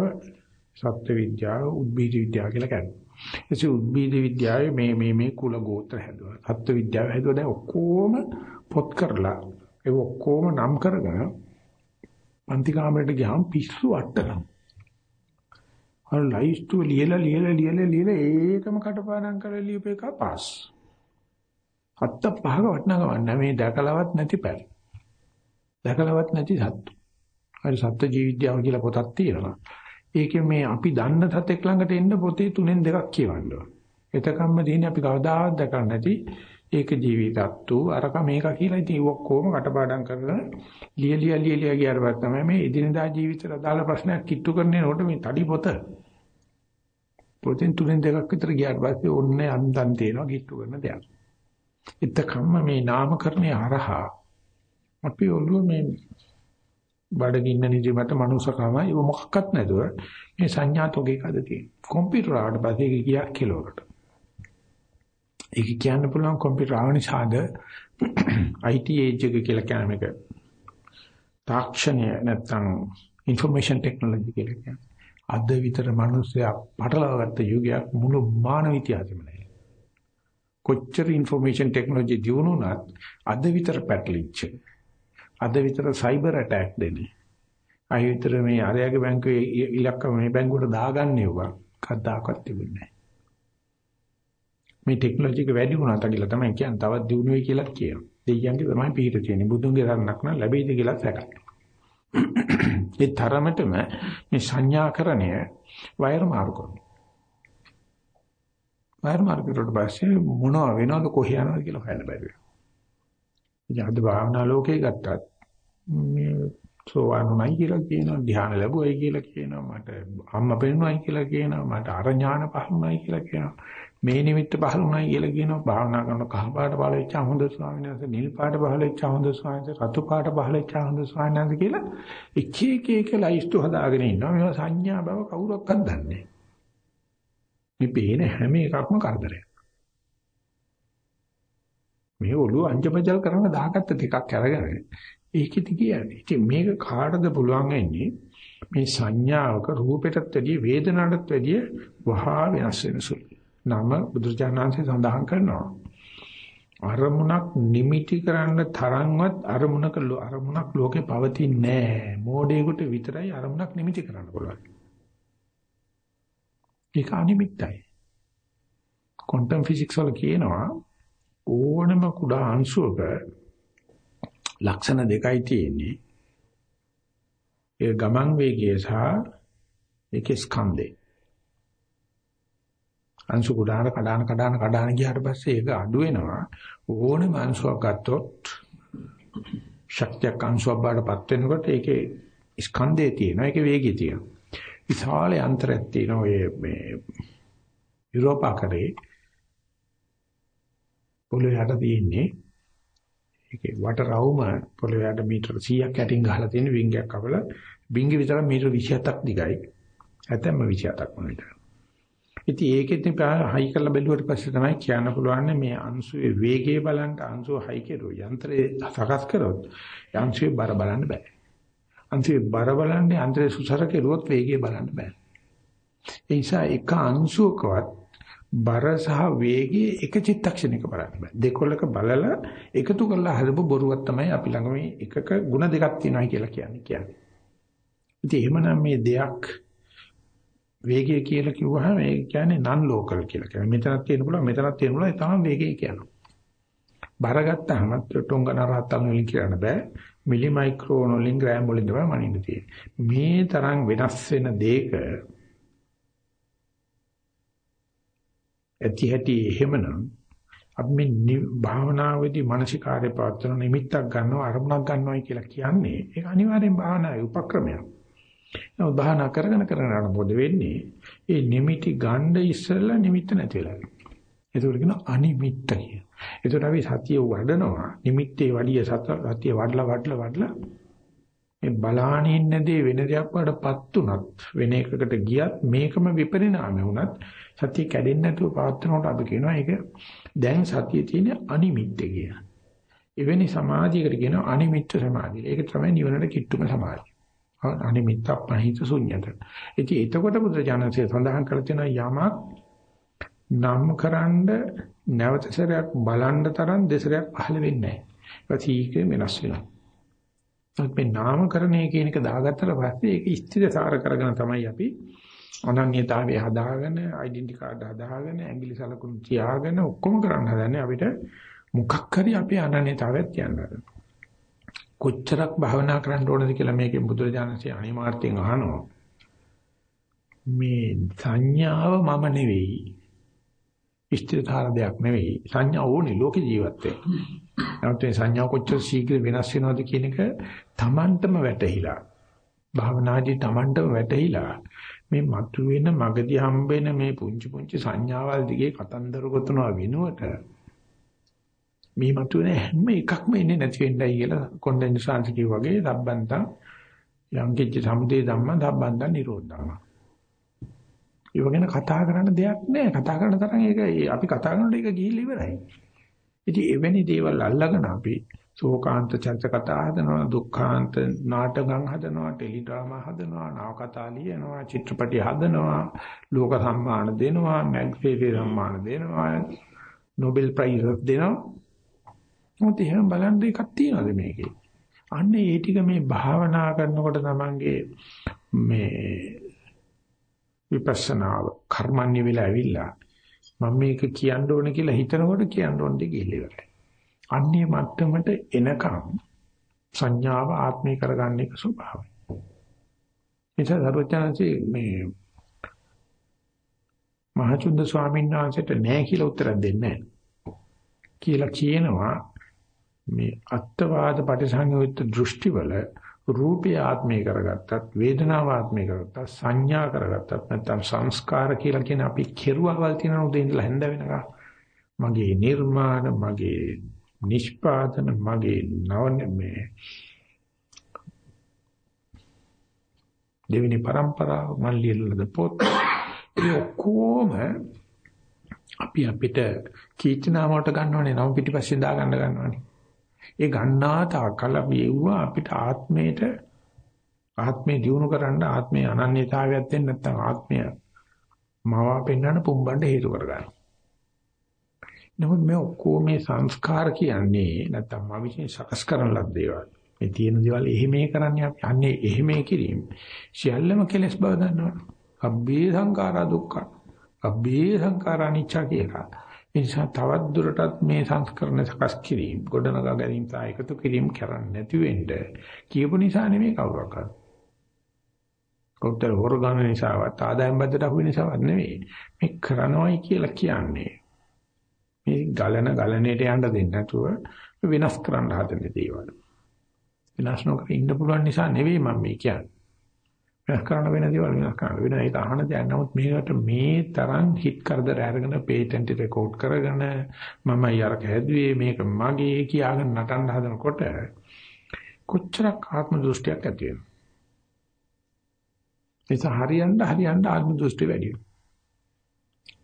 සත්ත්ව විද්‍යාව උද්භිද විද්‍යාව කියලා කියන්නේ. එසේ උද්භිද විද්‍යාවේ මේ මේ මේ කුල ගෝත්‍ර හැදුවා. සත්ත්ව විද්‍යාව හැදුවා දැන් ඔක්කොම පොත් කරලා ඒ ඔක්කොම නම් කරගෙන පන්ති කාමරයට ගියාම පිස්සු අට්ටනම්. අර ලයිස්තු ලියලා ලියලා ලියලා ලියලා ඒකම කටපාඩම් කරලා ලියපේක පාස්. අත්ත පහක වටනකම නැහැ මේ දැකලවත් නැති පැල්. දැකලවත් නැති සත්තු. හරි සත්ත්ව ජීවිද්‍යාව කියලා පොතක් තියෙනවා. ඒකේ මේ අපි දන්න සතෙක් ළඟට එන්න පොතේ තුනෙන් දෙකක් කියවන්න ඕන. එතකම්ම දිනේ අපි කවදාවත් දැකලා නැති ඒක ජීවිතත්තු අරක මේක කියලා ඉතින් ඔක්කොම කටපාඩම් කරගෙන ලියලිය ලියලිය ගියාට තමයි මේ එදිනදා ජීවිතේට අදාළ ප්‍රශ්නයක් කිට්ටු කරන්නේනකොට මේ තඩි පොත පොතෙන් තුනෙන් දෙකක් විතර ගියාට පස්සේ ඔන්නේ අන්දන් තේනවා කිට්ටු කරන දෙයක්. එතකම්ම මේ නාමකරණය හරහා අපි ඔළුව මේ බඩගින්න නිදිමත මනුසකම ඒව මොකක්වත් නැතුව මේ සංඥා තෝගේ කද තියෙන. කම්පියුටර් ආවට පස්සේ ඒක ගියා කිලෝකට. ඒක කියන්න පුළුවන් කම්පියුටර් ආවනිසාද IT age එක කියලා කියන එක. තාක්ෂණය නැත්නම් information technology කියලා කියන්නේ. අද විතර මිනිස්සයා පටලවාගත්ත යුගයක් මුළු මානව ඉතිහාසෙම නැහැ. කොච්චර information technology දියුණුවත් අද විතර පැටලිච්ච. අද විතර cyber attack දෙන්නේ. අය විතර මේ අරයාගේ බැංකුවේ ඉලක්ක මේ බැංකුවට දාගන්නේ වුණා. කද්දාකවත් තිබුණේ නැහැ. මේ ටෙක්නොලොජි එක වැඩි වුණාට කියලා තමයි කියන්නේ. තවත් දියුණු වෙයි කියලා කියනවා. දෙයියන්ගේ තමයි පිට තියෙන්නේ. බුදුන්ගේ ධර්මයක් නම් ලැබෙයිද කියලා සැකයි. ඒ තරමටම මේ සංඥාකරණය වයර් මාරු කරනවා. වයර් මාරු කරුවට පස්සේ මොනව වෙනවද කොහේ යනවද කියලා හොයන්න බැරි වෙනවා. ඉතින් අද භාවනා ලෝකේ ගත්තත් මේ සෝවාන් උනායි කියලා කියනවා ධ්‍යාන ලැබුවයි කියලා කියනවා මට අම්මා පෙන්නුවයි කියලා කියනවා මට අර ඥාන පහළුණයි කියලා කියනවා මේ නිමිත්ත පහළුණයි කියලා කියනවා. භාවනා කරන කහ පාට පහළ වෙච්ච හොඳ ස්වාමීන් වහන්සේ නිල් පාට පහළ වෙච්ච හොඳ ස්වාමීන් වහන්සේ රතු පාට පහළ වෙච්ච හොඳ ස්වාමීන් වහන්සේ කියලා එක එක එක ලයිස්තු හදාගෙන ඉන්නවා. මේවා සංඥා බව කවුරක්වත් දන්නේ නැහැ. මේ පේන හැම එකක්ම කරදරයක්. මේ ඔළුව අංජබජල් කරන දාගත්ත ටිකක් අරගෙන ඒකෙදි කියන්නේ. ඉතින් මේක කාටද පුළුවන් වෙන්නේ? මේ සංඥාවක රූපයටත් වැඩිය වේදනාවටත් වැඩිය වහා වෙනස් වෙන සුළු. නම බුදුරජාණන්සේ සඳහන් කරනවා. අරමුණක් නිමිටි කරන්න තරම්වත් අරමුණක අරමුණක් ලෝකේ පවතින්නේ නැහැ. මෝඩයෙකුට විතරයි අරමුණක් නිමිටි කරන්න පුළුවන්. ඒක අනිමිත්තයි. ක්වොන්ටම් ෆිසික්ස් වල කියනවා ඕනම කුඩා අංශුවක ලක්ෂණ දෙකයි තියෙන්නේ. ඒ ගමන් වේගය සහ ඒකේ ස්කන්ධේ. අංශු කුඩාන කඩාන කඩාන කඩාන ගියාට පස්සේ ඒක අඩු වෙනවා. ඕනම අංශුවක් ගත්තොත් ශක්තියක් අංශුවක් බාටපත් වෙනකොට ඒකේ ස්කන්ධේ තියෙනවා. ඒකේ වේගය තියෙනවා. විශාල අන්තරයක් තියෙනවා ඔය මේ යුරෝපාකරේ පොළොවේ යට තියෙන්නේ ඒකේ වට රවුම පොළොවේ යට මීටර 100ක් යටින් ගහලා තියෙන වින්ගයක් කපලා වින්ග විතර මීටර 27ක් දිගයි. ඇතැම්ම 27ක් වුණා. ඉතින් ඒකෙත් හයි කරලා බැලුවට පස්සේ තමයි කියන්න පුළුවන් මේ අංශුවේ වේගය බලන්න අංශුව හයි කෙරුව යන්ත්‍රේ සකස් කරොත් අංශුවේ බර බලන්න බෑ. අංශුවේ බර බලන්නේ යන්ත්‍රේ සුසර කෙරුවොත් වේගය බලන්න බෑ. ඒ නිසා එක අංශුවකවත් බර සහ වේගයේ එක චිත්තක්ෂණයක බලන්න බෑ. දෙකොල්ලක බලලා එකතු කරලා හදපු බොරුවක් තමයි අපි ළඟ මේ එකක ಗುಣ දෙකක් තියෙනවා කියලා කියන්නේ කියන්නේ. ඉතින් එහෙමනම් මේ දෙයක් වේගය කියලා කිව්වහම ඒ කියන්නේ නන් ලෝකල් කියලා කියනවා. මෙතනක් තියෙන පුළුවන් මෙතනක් තියෙන පුළුවන් ඒ තමයි වේගය කියනවා. බර ගත්තාම ටොංගන රහතන් වලින් කියන්න බෑ. මිලි මයික්‍රෝන වලින් ග්‍රෑම් වලින් තමයි මනින්න තියෙන්නේ. මේ තරම් වෙනස් වෙන දෙයක ඇති හැටි එහෙමනම් අපි මේ භාවනාවේදී මානසිකාර්ය පවත්වන නිමිත්තක් ගන්නවා අරමුණක් ගන්නවායි කියලා කියන්නේ ඒක අනිවාර්යෙන් භාවනාවේ උපක්‍රමයක්. නමුත් භාවනා කරගෙන කරගෙන යනකොට වෙන්නේ ඒ නිමිටි ගන්න ඉස්සෙල්ලා නිමිත්ත නැති වෙලා යනවා. ඒක කියන අනිමිත්ත කිය. ඒකට අපි සතිය වඩනවා නිමිත්තේ වැඩිය සතිය වඩලා වඩලා වඩලා මේ බලානින් නැදී වෙන දෙයක් වඩපත් උනත් වෙන එකකට ගියත් මේකම විපරිණාමය වුණත් සතිය කැඩෙන්නේ නැතුව පවත්නකොට අපි කියනවා ඒක දැන් සතියේ තියෙන අනිමිත්ත කියලා. එවැනි සමාධියකට කියනවා අනිමිත්ත සමාධිය. ඒක තමයි නිවනට කිට්ටුම සමාධිය. අනිමිත්ත අපහිත ශුන්‍යත. ඉතින් එතකොට බුදුරජාණන්සේ සඳහන් කර තියෙන යමක් නම්කරනද නැවත සැරයක් බලන්න තරම් දෙසරයක් පහළ වෙන්නේ නැහැ. ඒක වෙනස් වෙනවා. මේ නාමකරණය කියන එක දාගත්තට පස්සේ ඒක ස්ථිරසාර කරගෙන තමයි අපි අනන්‍යතාවය හදාගෙන ඩෙන්ටි කාඩ් හදාගෙන ඇඟිලි සලකුණු තියාගෙන ඔක්කොම කරන්න හදන්නේ අපිට මොකක් හරි අපේ අනන්‍යතාවයක් තියන්න කොච්චරක් භවනා කරන්න ඕනද කියලා මේකෙන් බුදුරජාණන්සේ අනිමාර්ථයෙන් අහනවා. මේ සංඥාව මම නෙවෙයි. ස්ථිරතර දෙයක් නෙවෙයි. සංඥා ඕනේ ලෝක ජීවත්. වෙන්න. නමුත් මේ සංඥා කොච්චර ශීඝ්‍ර වෙනස් වෙනවද කියන එක Tamanටම වැටහිලා. භාවනාදී Tamanටම වැටහිලා. මේ මතුවෙන මගදී හම්බෙන මේ පුංචි පුංචි සංඥාවල් දිගේ කතන්දර ගොතනවා වෙනුවට මේ මතුවෙන හැම එකක්ම එන්නේ නැති වෙන්නයි කියලා කොණ්ඩෙන්සාන්ති කිව්වා වගේ සම්බන්තං යංකිච්ච සමුදේ ධම්ම සම්බන්තං නිරෝධං. ඒ වගේන කතා කරන්න දෙයක් නෑ. කතා කරන තරම් ඒක අපි කතා කරනකොට ඒක ගිහිල්ලා ඉවරයි. ඉතින් එවැනි දේවල් අල්ලගෙන අපි ශෝකාන්ත චරිත කතා හදනවා දුක්ඛාන්ත නාටකම් හදනවා ටෙලි ඩ්‍රාමා හදනවා නවකතා ලියනවා චිත්‍රපටි හදනවා ලෝක සම්මාන දෙනවා මැග්සේසි සම්මාන දෙනවා නොබෙල් ප්‍රයිස් දෙනවා මොකද එහෙම බලන් දෙයක් තියනද මේකේ? අන්න ඒ ටික මේ භාවනා කරනකොට තමන්ගේ මේ විපස්සනාව කර්මන්නේ වෙලා ඇවිල්ලා මම මේක කියන්න ඕනේ කියලා හිතනකොට කියන්න ඕනේ කියලා ඉවරයි. අන්නේ මට්ටමට එනකම් සංඥාව ආත්මී කරගන්න එක ස්වභාවයි. එතන සර්වඥාන්සේ මේ මහචුන්ද ස්වාමීන් වහන්සේට නෑ කියලා උත්තර දෙන්නේ කියලා කියනවා මේ අත්වාද පටිසංයුක්ත දෘෂ්ටිවල රූපය ආත්මය කරගත්තත් වේදනාව ආත්මය කරගත්තත් සංඥා කරගත්තත් නැත්නම් සංස්කාර කියලා කියන අපි කෙරුවවල් තියෙන උදේ ඉඳලා හැන්ද වෙනකම් මගේ නිර්මාණ මගේ නිෂ්පාදන මගේ නවන මේ දෙවෙනි પરම්පරාව මන් ලියලද පොත් ඒ ඔක්කොම අපි අපිට කීර්තිනාම වලට ගන්නවනේ නම පිටිපස්සෙන් දා ගන්න ගන්නවනේ. ඒ ගන්නා තාකල අපි එව්වා අපිට ආත්මයට ආත්මේ දියුණු කරන්න ආත්මේ අනන්‍යතාවයක් දෙන්න නැත්නම් ආත්මය මවා පෙන්වන්න පුම්බන්න හේතු කරගන්න. නමුත් මේ ඔක්කොම මේ සංස්කාර කියන්නේ නැත්නම් මා විසින් සකස් කරන ලද දේවල්. මේ තියෙන දේවල් එහෙමේ කරන්නේ අපි අන්නේ එහෙමේ කිරීම. සියල්ලම කෙලස් බව දන්නවා. අබ්බේ සංඛාරා දුක්ඛ. අබ්බේ සංඛාරා නිච්ච කියලා. ඒ නිසා තවත් දුරටත් මේ සංස්කරණ සකස් කිරීම, ගොඩනගා ගැනීම සහ එකතු කිරීම කරන්නේ නැති වෙන්න කියපු නිසා නෙමෙයි කවුරක්වත්. කොතර හොරගන්න නිසාවත් ආදායම් බද්දට අහු වෙන නිසාවත් නෙමෙයි. මේ කරනවයි කියලා කියන්නේ. මේ ගලන ගලණයට යන්න දෙන්නේ නැතුව වෙනස් කරන්න හදන දේවල්. වෙනස් නොකර ඉන්න පුළුවන් නිසා නෙවෙයි මම මේ කියන්නේ. වෙනස් කරන්න වෙන දේවල් වෙනස් කරන්න වෙන ඒක අහන දෙයක්. නමුත් මේකට මේ තරම් හිට කරදර අරගෙන පේටන්ට් රෙකෝඩ් කරගෙන මම යරක හැදුවේ මේක මගේ කියාගෙන නටන්න හදනකොට කොච්චරක් ආත්ම දෘෂ්ටියක් ඇති වෙනවද? ඒක හරියන්න හරියන්න ආත්ම දෘෂ්ටි වැඩි වෙනවා.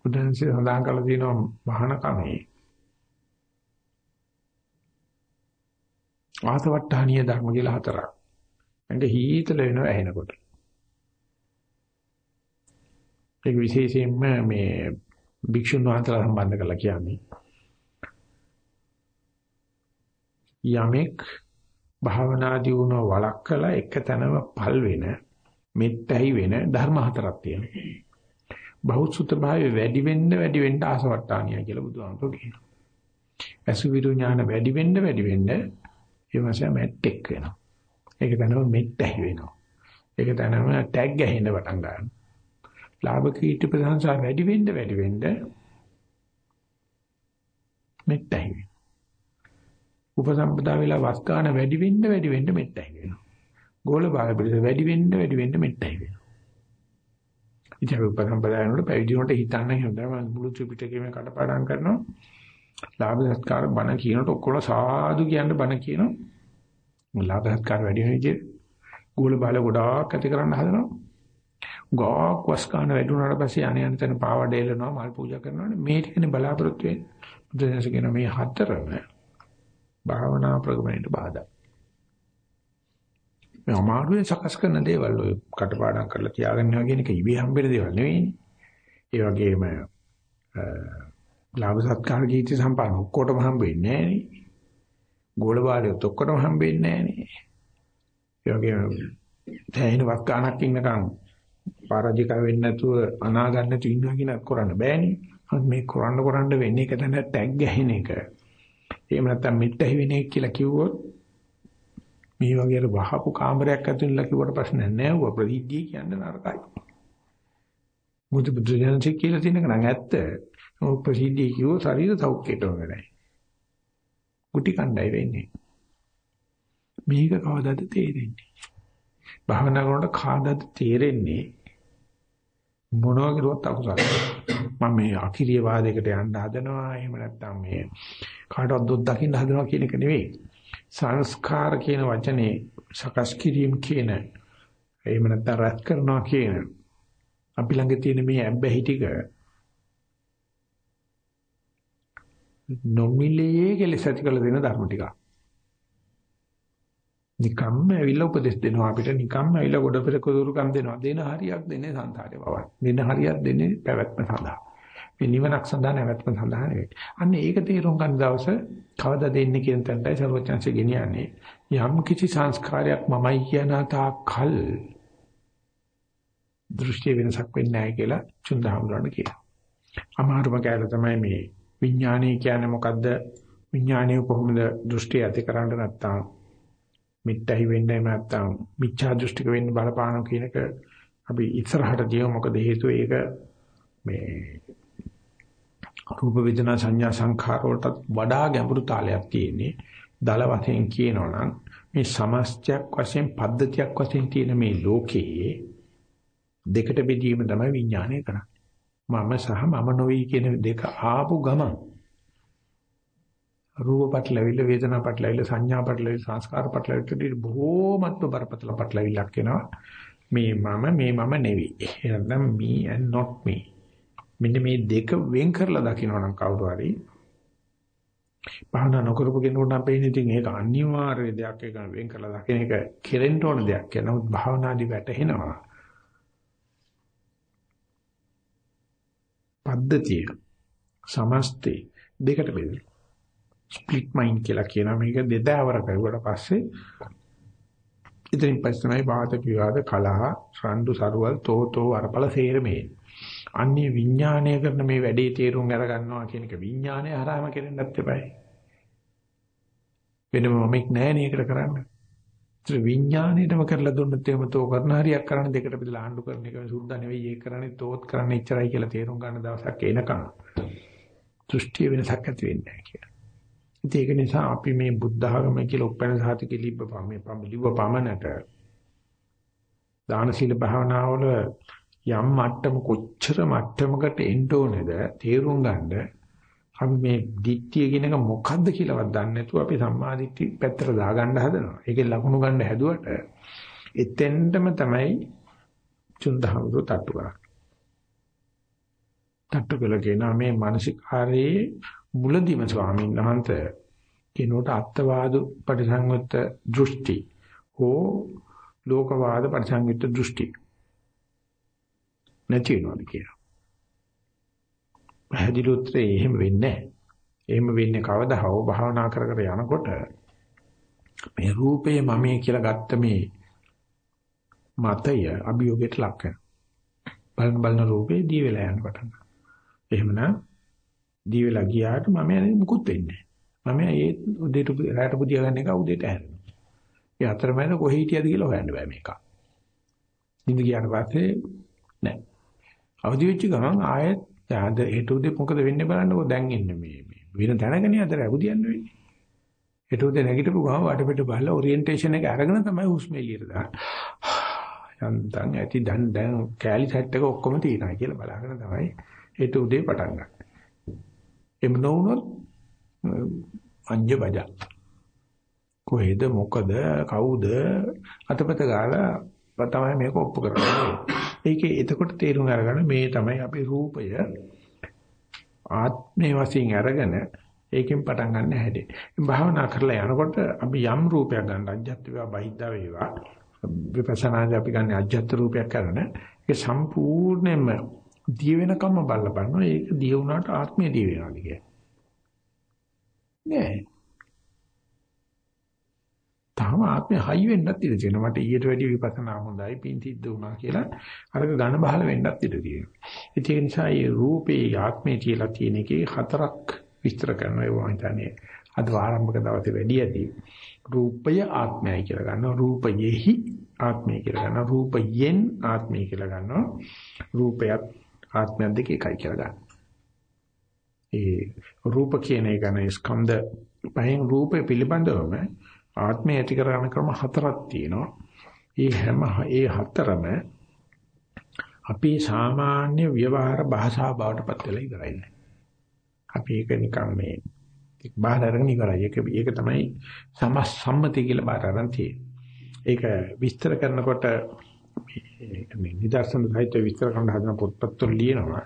බුදුන්සේ සඳහන් කරලා තියෙනවා මහාන කමේ ආසවට්ටානීය ධර්ම කියලා හතරක්. එංග හීතල වෙනවා ඇහෙනකොට. ඒක විශේෂයෙන්ම මේ භික්ෂුන් වහන්සේලා සම්බන්ධ කරලා කියන්නේ. යමෙක් භාවනා දියුණුව වළක්කලා එක තැනම පල් වෙන මෙත්තැහි වෙන ධර්ම හතරක් තියෙනවා. බහුසුත භාවය වැඩි වෙන්න වැඩි වෙන්න ආසවට්ටානිය කියලා බුදුහාමුදුරුවෝ කියනවා. අසුවිරු ඥාන වැඩි වෙන්න වැඩි වෙන්න ඒ මාසය මැට්ටෙක් වෙනවා. ඒක දැනම මෙත්තැහි වෙනවා. ඒක දැනම ටැග් ගහින්න පටන් ගන්නවා. ලාභ කීර්ති ප්‍රශංසා වැඩි වෙන්න වැඩි වෙන්න මෙත්තැහි වෙනවා. උපසම්පදා වෙලා වස් ගන්න වැඩි වෙන්න වැඩි වෙන්න මෙත්තැහි වෙනවා. ගෝල බාල පිළිස වැඩි වෙන්න වැඩි වෙන්න මෙත්තැහි වෙනවා. ඉතින් අපි උපසම්පදා වෙනකොට පැවිදි වුණට හිතන්න හොඳම මුළු ත්‍රිපිටකයේම කටපාඩම් කරනවා. ලාභ සත්කාර බණ කියනකොට ඔක්කොම සාදු කියන්න බණ කියනවා. ලාභ සත්කාර වැඩි වෙන විදිහ ගෝල බාල ගොඩාක් ඇති කරන්න හදනවා. ගාක් වස්කාන වැඩුණාට පස්සේ අනේ අනතන පාවඩ එලනවා මල් පූජා කරනවානේ මේ ටිකනේ බලාපොරොත්තු වෙන්නේ. බුදුදහස කියන මේ හතරම භාවනා ප්‍රගමණයට බාධා. මේ අමාරුවෙන් සකස් කරන දේවල් ඔය කටපාඩම් කරලා තියාගන්නවා කියන එක ඉබේ හම්බෙන දේවල් නෙවෙයිනේ. ඒ වගේම ලාභ සත්කාර කීර්ති සම්පන්න ඔක්කොටම හම්බෙන්නේ නෑනේ. ගෝල බාලයොත් ඔක්කොටම හම්බෙන්නේ නෑනේ. ඒ වගේම දැයින වක් ගන්නක් ඉන්නකම් පරාජික වෙන්නේ නැතුව අනා ගන්න නැතුව ඉන්නවා කියන කරන්න බෑනේ. මේ කරන්න කරන්න වෙන්නේ එක තැන ටැග් ගැහින එක. එහෙම නැත්නම් මෙත්තැහි වෙන එක කියලා කිව්වොත් මේ වගේ වහපු කාමරයක් ඇතුළේ කිව්වට ප්‍රශ්නයක් නෑ ව ප්‍රතිද්දී කියන්නේ නරකයි. මුතු බුදුජානක කියලා තියෙනක නම් ඇත්ත. ඔය ප්‍රතිද්දී කිව්ව ශරීර සෞඛ්‍යයට වෙන්නේ. කුටි කණ්ඩායි වෙන්නේ. මේක කවදාද තේරෙන්නේ? භාවනා කරනකොට කාදාද තේරෙන්නේ මොනවා කරුවත් අකුසල. මම මේ අකිරිය වාදයකට යන්න හදනවා. එහෙම නැත්නම් මේ කාටවත් දොස් දකින්න හදනවා කියන එක නෙවෙයි. සංස්කාර කියන වචනේ සකස් කිරීම කියන එහෙම නැත්නම් රැස් කරනවා කියන අපි ළඟ තියෙන මේ ඇබ්බැහි ටික නොමිලේ කෙලෙස ඇති කළ දෙන ධර්ම ටිකක්. නිකම්ම ඇවිල්ලා උපදෙස් දෙනවා. අපිට නිකම්ම ඇවිල්ලා ගොඩ පෙර කුදුරුකම් දෙනවා. දෙන හරියක් දෙන්නේ සංසාරේ බවක් දෙන හරියක් දෙන්නේ පැවැත්ම සඳහා. මේ නිවනක් සඳහා නැවැත්ම සඳහා නෙවෙයි. අන්න ඒක තේරුම් ගන්න දවස කවදා දෙන්නේ කියන තැනටයි සර්වඥාන්සේ ගෙනියන්නේ. යම් කිසි සංස්කාරයක් මමයි කියන තාකල් දෘෂ්ටි වෙනසක් වෙන්නේ නැහැ කියලා චුන්දහමරණ කියනවා අමාරුම කැල තමයි මේ විඥානය කියන්නේ මොකද්ද? විඥානය කොහොමද දෘෂ්ටි ඇති කරන්න නැත්නම් මිත්‍යයි වෙන්නේ නැත්නම් මිච්ඡා දෘෂ්ටික වෙන්න බලපානවා කියන එක අපි ඉස්සරහට දියව මොකද හේතුව? ඒක මේ රූප වේදනා සංඥා සංඛාර වලට වඩා ගැඹුරු තාලයක් තියෙන්නේ. දල වශයෙන් කියනවනම් මේ සමස්තයක් වශයෙන් පද්ධතියක් වශයෙන් තියෙන මේ ලෝකයේ දෙකට බෙදීම තමයි විඥානය කරන්නේ. මම සහ මම නොවේ කියන දෙක ආපු ගමන් රූප පටලවිල්ල වේදනා පටලවිල්ල සංඥා පටලවිල්ල සංස්කාර පටලවිල්ල බොහෝමත්ම බරපතල පටලවිල්ලක් වෙනවා මේ මම මේ මම නෙවෙයි එහෙනම් me and not me මෙන්න මේ දෙක වෙන් කරලා දකිනවා නම් කවුරු හරි භාවනා නොකරපු කෙනෙකුට නම් පේන්නේ ඉතින් ඒක අනිවාර්ය දෙයක් ඒක වෙන් කරලා දකින එක කෙරෙන්න ඕන දෙයක් කියලා. නමුත් භාවනාදී වැටහෙනවා. පද්ධතිය සමස්තේ දෙකට බෙදෙනවා. ස්ප්ලිට් මයින්ඩ් කියලා කියන මේක දෙදාවර කරුවට පස්සේ ඉතින් පස්සේ තමයි වාද විවාද කලහ රණ්ඩු සරුවල් තෝතෝ අරපල සේරමේ. අන්නේ විඥාණය කරන මේ වැඩේ තේරුම් අරගන්නවා කියන එක විඥාණය හරහාම කෙරෙන්නත් එපායි. වෙනම මමෙක් නැහැ නේකට කරන්න. ඒත් විඥාණයටම කරලා දුන්නත් එහෙම තෝ කරන හරියක් කරන්න දෙකට බෙදලා ආණ්ඩු කරන එක සුද්ධ නෙවෙයි ඒක කරන්නේ තෝත් කරන්න ඉච්චරයි කියලා තේරුම් ගන්න දවසක් එනකම්. දෘෂ්ටි වෙනසක් ඇති වෙන්නේ නැහැ කියලා. ඒක නිසා අපි මේ බුද්ධ ආගම කියලා උපැන්න සාතික ලිබ්බ පමේ පඹලිව පමනට දාන සීල භාවනාවල යම් මට්ටම කොච්චර මට්ටමකට එන්න ඕනේද තේරුම් ගන්න අපි මේ දිට්ඨිය කියන එක මොකද්ද කියලාවත් දන්නේ නැතුව අපි සම්මා දිට්ඨි පැත්තට දාගන්න හදනවා. ඒකේ ලකුණු ගන්න හැදුවට එතෙන්ටම තමයි චුන්දහමතු තට්ටු කරන්නේ. තට්ටු කළා කියනවා මේ මානසිකාරයේ මුලදීම ස්වාමීන් වහන්සේ කෙනෙකුට අත්වාද පරිසංයුක්ත දෘෂ්ටි හෝ ලෝකවාද පරිසංයුක්ත දෘෂ්ටි නැති වෙනවාද කියලා. පැහැදිලි උත්තරේ එහෙම වෙන්නේ නැහැ. එහෙම වෙන්නේ කවදා හෝ භාවනා කර කර යනකොට මේ රූපේ මමයේ කියලා ගත්ත මේ මතය අභියෝගයට ලක් වෙනවා. බලන බලන රූපේ දී වෙලා යන පටන් ගන්නවා. එහෙමනම් දී වෙලා ගියාට මම යන්නේ මුකුත් වෙන්නේ නැහැ. මම ඒ උදේට රැට පුදිය ගන්න එක උදේට හැරෙනවා. ඒ අතරමැද කොහේ හිටියද කියලා හොයන්න බෑ මේක. ඉඳ ගියාට පස්සේ නෑ. අවදි වෙච්ච ගමන් ආයෙත් ආද හෙට උදේ මොකද වෙන්නේ බලන්නකෝ දැන් එන්නේ මේ මේ වෙන තැනකනේ අතර අවදියන්න වෙන්නේ. හෙට උදේ නැගිටපු ගමන් වටපිට බලලා ඔරියන්ටේෂන් එක අරගෙන තමයි හුස්ම එළියට දාන්නේ. යන්තම් ඇති දැන් දැන් කැලි සෙට් එක ඔක්කොම තියෙනවා කියලා බලාගෙන තමයි හෙට උදේ පටන් ගන්න. එම් නොවුනොත් අංජ බජා. කොහෙද මොකද කවුද අතපත ගාලා තමයි මේක ඔප්පු කරන්නේ. ඒකේ එතකොට තේරුම් අරගන්න මේ තමයි අපේ රූපය ආත්මේ වශයෙන් අරගෙන ඒකෙන් පටන් ගන්න හැටි. භාවනා කරලා යනකොට අපි යම් රූපයක් ගන්න අජ්ජත් වේවා බහිද්දා වේවා විපස්සනාදී අපි ගන්න අජ්ජත් රූපයක් කරන ඒක සම්පූර්ණයෙන්ම දිය වෙනකම්ම බලලා බලනවා ඒක දිය වුණාට ආත්මය දිය වෙනවාද කියන්නේ. නෑ. තාම ආත්මය හයි වෙන්නත් ඉඩ තියෙනවා. මට ඊට වැඩි විපස්සනා හොඳයි පින් සිද්ධ වුණා කියලා අරක ඝන බහල වෙන්නත් ඉඩ තියෙනවා. ඒක නිසා මේ රූපේ ආත්මය කියලා තියෙන එකේ හතරක් විස්තර කරනවා ඒවා හිතන්නේ අද ආරම්භක දවසේ වැඩි ඇති. රූපය ආත්මයයි කියලා ගන්නවා. රූපයෙහි ආත්මය කියලා ගන්නවා. රූපයෙන් ආත්මය කියලා ගන්නවා. රූපයත් ආත්මයත් දෙක එකයි කියලා ගන්නවා. ඒ රූප කියන එක නේ ස්කන්ධ පහෙන් රූපේ පිළිබඳවම ආත්මය ඇති කරගන්න ක්‍රම හතරක් තියෙනවා. ඒ හැම ඒ හතරම අපේ සාමාන්‍ය ව්‍යවහාර භාෂාව බවට පත් වෙලා ඉවරයි. අපි ඒක නිකන් මේ බාහිර අරගෙන ඉවරයි. ඒක ඒක තමයි සම්මති කියලා බාහිර අරන් තියෙන්නේ. ඒක විස්තර කරනකොට මේ නිදර්ශන සහිත විස්තර කරන්න හදන පොත්පත්වල ලියනවා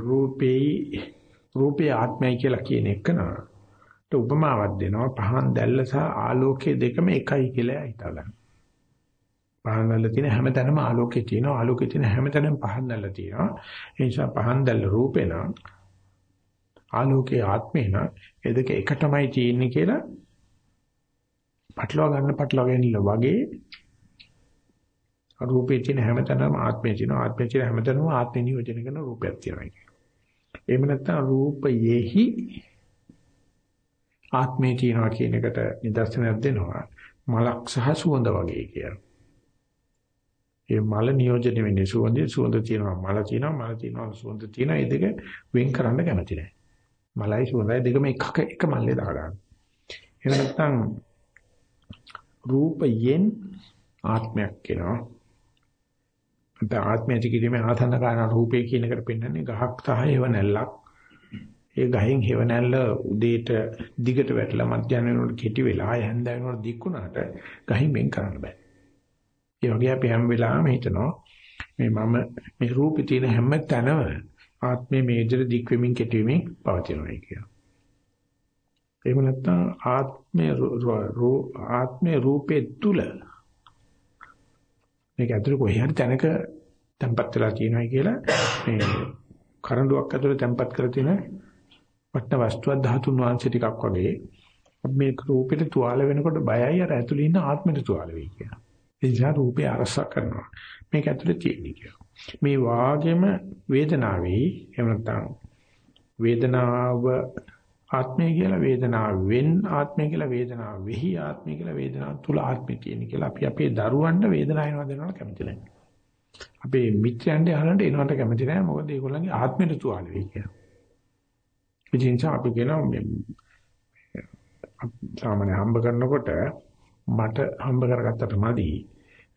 රූපේ රූපේ ආත්මය කියලා කියන එක නා උපමාවක් දෙනවා පහන් දැල්ල සහ ආලෝකයේ දෙකම එකයි කියලා හිතාගන්න. පහන් දැල්ල තියෙන හැමතැනම ආලෝකය තියෙනවා ආලෝකයේ තියෙන හැමතැනම පහන් දැල්ල තියෙනවා. ඒ නිසා පහන් දැල්ල රූපේ නම් ආලෝකයේ ආත්මේ නම් ඒ දෙක එකටමයි තියෙන්නේ කියලා පටලවා ගන්න පටලවා ගැනීම වගේ රූපේ තියෙන හැමතැනම ආත්මය තියෙනවා ආත්මය තියෙන හැමතැනම ආත්මය නියෝජනය කරන රූපයක් තියෙනවා කියන්නේ. එහෙම නැත්නම් රූපයෙහි ආත්මය තියෙනවා කියන එකට නිදර්ශනයක් දෙනවා. මලක් සහ සුවඳ වගේ කියලා. ඒ මල නියෝජනය වෙන්නේ සුවඳේ සුවඳ තියෙනවා මල තියෙනවා මල තියෙනවා සුවඳ තියෙනවා ඒ දෙක වෙන් කරන්න කැමති නැහැ. මලයි සුවඳයි දෙකම එකක එක මල්ලේ දාගන්න. එහෙම නැත්නම් රූපයෙන් ආත්මයක් කියනවා. නැත්නම් ආත්මය කිරීමේ ආතන කාරණා රූපේ කියන එකට පෙන්වන්නේ ගහක් සහ හේව නැල්ලක්. ඒ ගහෙන් හේව නැල්ල උදේට දිගට වැටලා මධ්‍යන වෙනකොට කෙටි වෙලා ආය හැන්ද වෙනකොට දික් වුණාට ගහින් වෙන් කරන්න බෑ. ඒ වගේ අපි හැම වෙලාවෙම හිතනවා මේ මම මේ රූපේ තියෙන හැම තැනම ආත්මයේ මේ විදිහට දික් වෙමින් කෙටි වෙමින් පවතිනවා කියනවා. එහෙම නැත්නම් ආත්මයේ ආත්මයේ රූපේ තුල මේක ඇතුලේ කොහේ හරි තැනක තැම්පත් වෙලා තියෙනවා කියලා මේ කරඬුවක් ඇතුලේ තැම්පත් කරලා තියෙන වටන වස්තුවක් ධාතුන් වංශ ටිකක් වගේ මේ රූපෙට තුවාල වෙනකොට බයයි අර ඇතුලේ ඉන්න ආත්මෙට තුවාල වෙයි කියලා. ඒ නිසා රූපේ අරස කරනවා. මේක ඇතුලේ තියෙන්නේ කියලා. මේ වාගෙම වේදනාවේ එහෙම නැත්නම් වේදනාව ආත්මය කියලා වේදනාවෙන් ආත්මය කියලා වේදනාව වෙහි ආත්මය කියලා වේදනාව තුල ආත්මය තියෙන කියලා අපි අපේ දරුවන්ට වේදනාව එනවා දෙනවට කැමති නැහැ. අපේ මිත්‍රයන්ට අහලන්ට එනවට කැමති නැහැ මොකද ඒගොල්ලන්ගේ ආත්මයට තුවාල වෙයි කියලා. ඒ නිසා අපි කියනවා සාමාන්‍ය හම්බ කරනකොට මට හම්බ කරගත්තට මදි.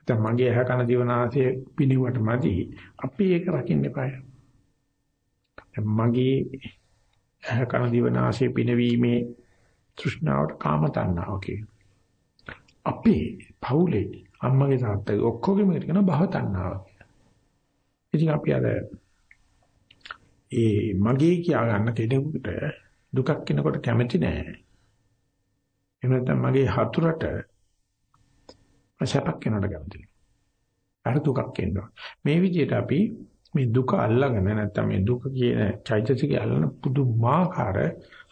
නැත්නම් මගේ ඇහ කන දිවනාසය පිළිවට මදි. අපි ඒක රකින්න එපාය. මගේ ඇහ කන දිවනාසය පිනවීමේ තෘෂ්ණාවට කාම තණ්හාව කියනවා. අපේ පවුලේ අම්මගේ තාත්තගේ ඔක්කොගෙම කියන භව තණ්හාව. ඉතින් අපි අර ඒ මගේ කියා ගන්න කෙනෙකුට දුකක් කෙනකොට කැමති නෑ. එහෙම නැත්නම් මගේ හතුරට සැපක් වෙනවට කැමතියි. අර දුකක් එනවා. මේ විදිහට අපි මේ දුක අල්ලගෙන නැත්නම් මේ දුක කියන චෛතසිකය අල්ලන පුදුමාකාර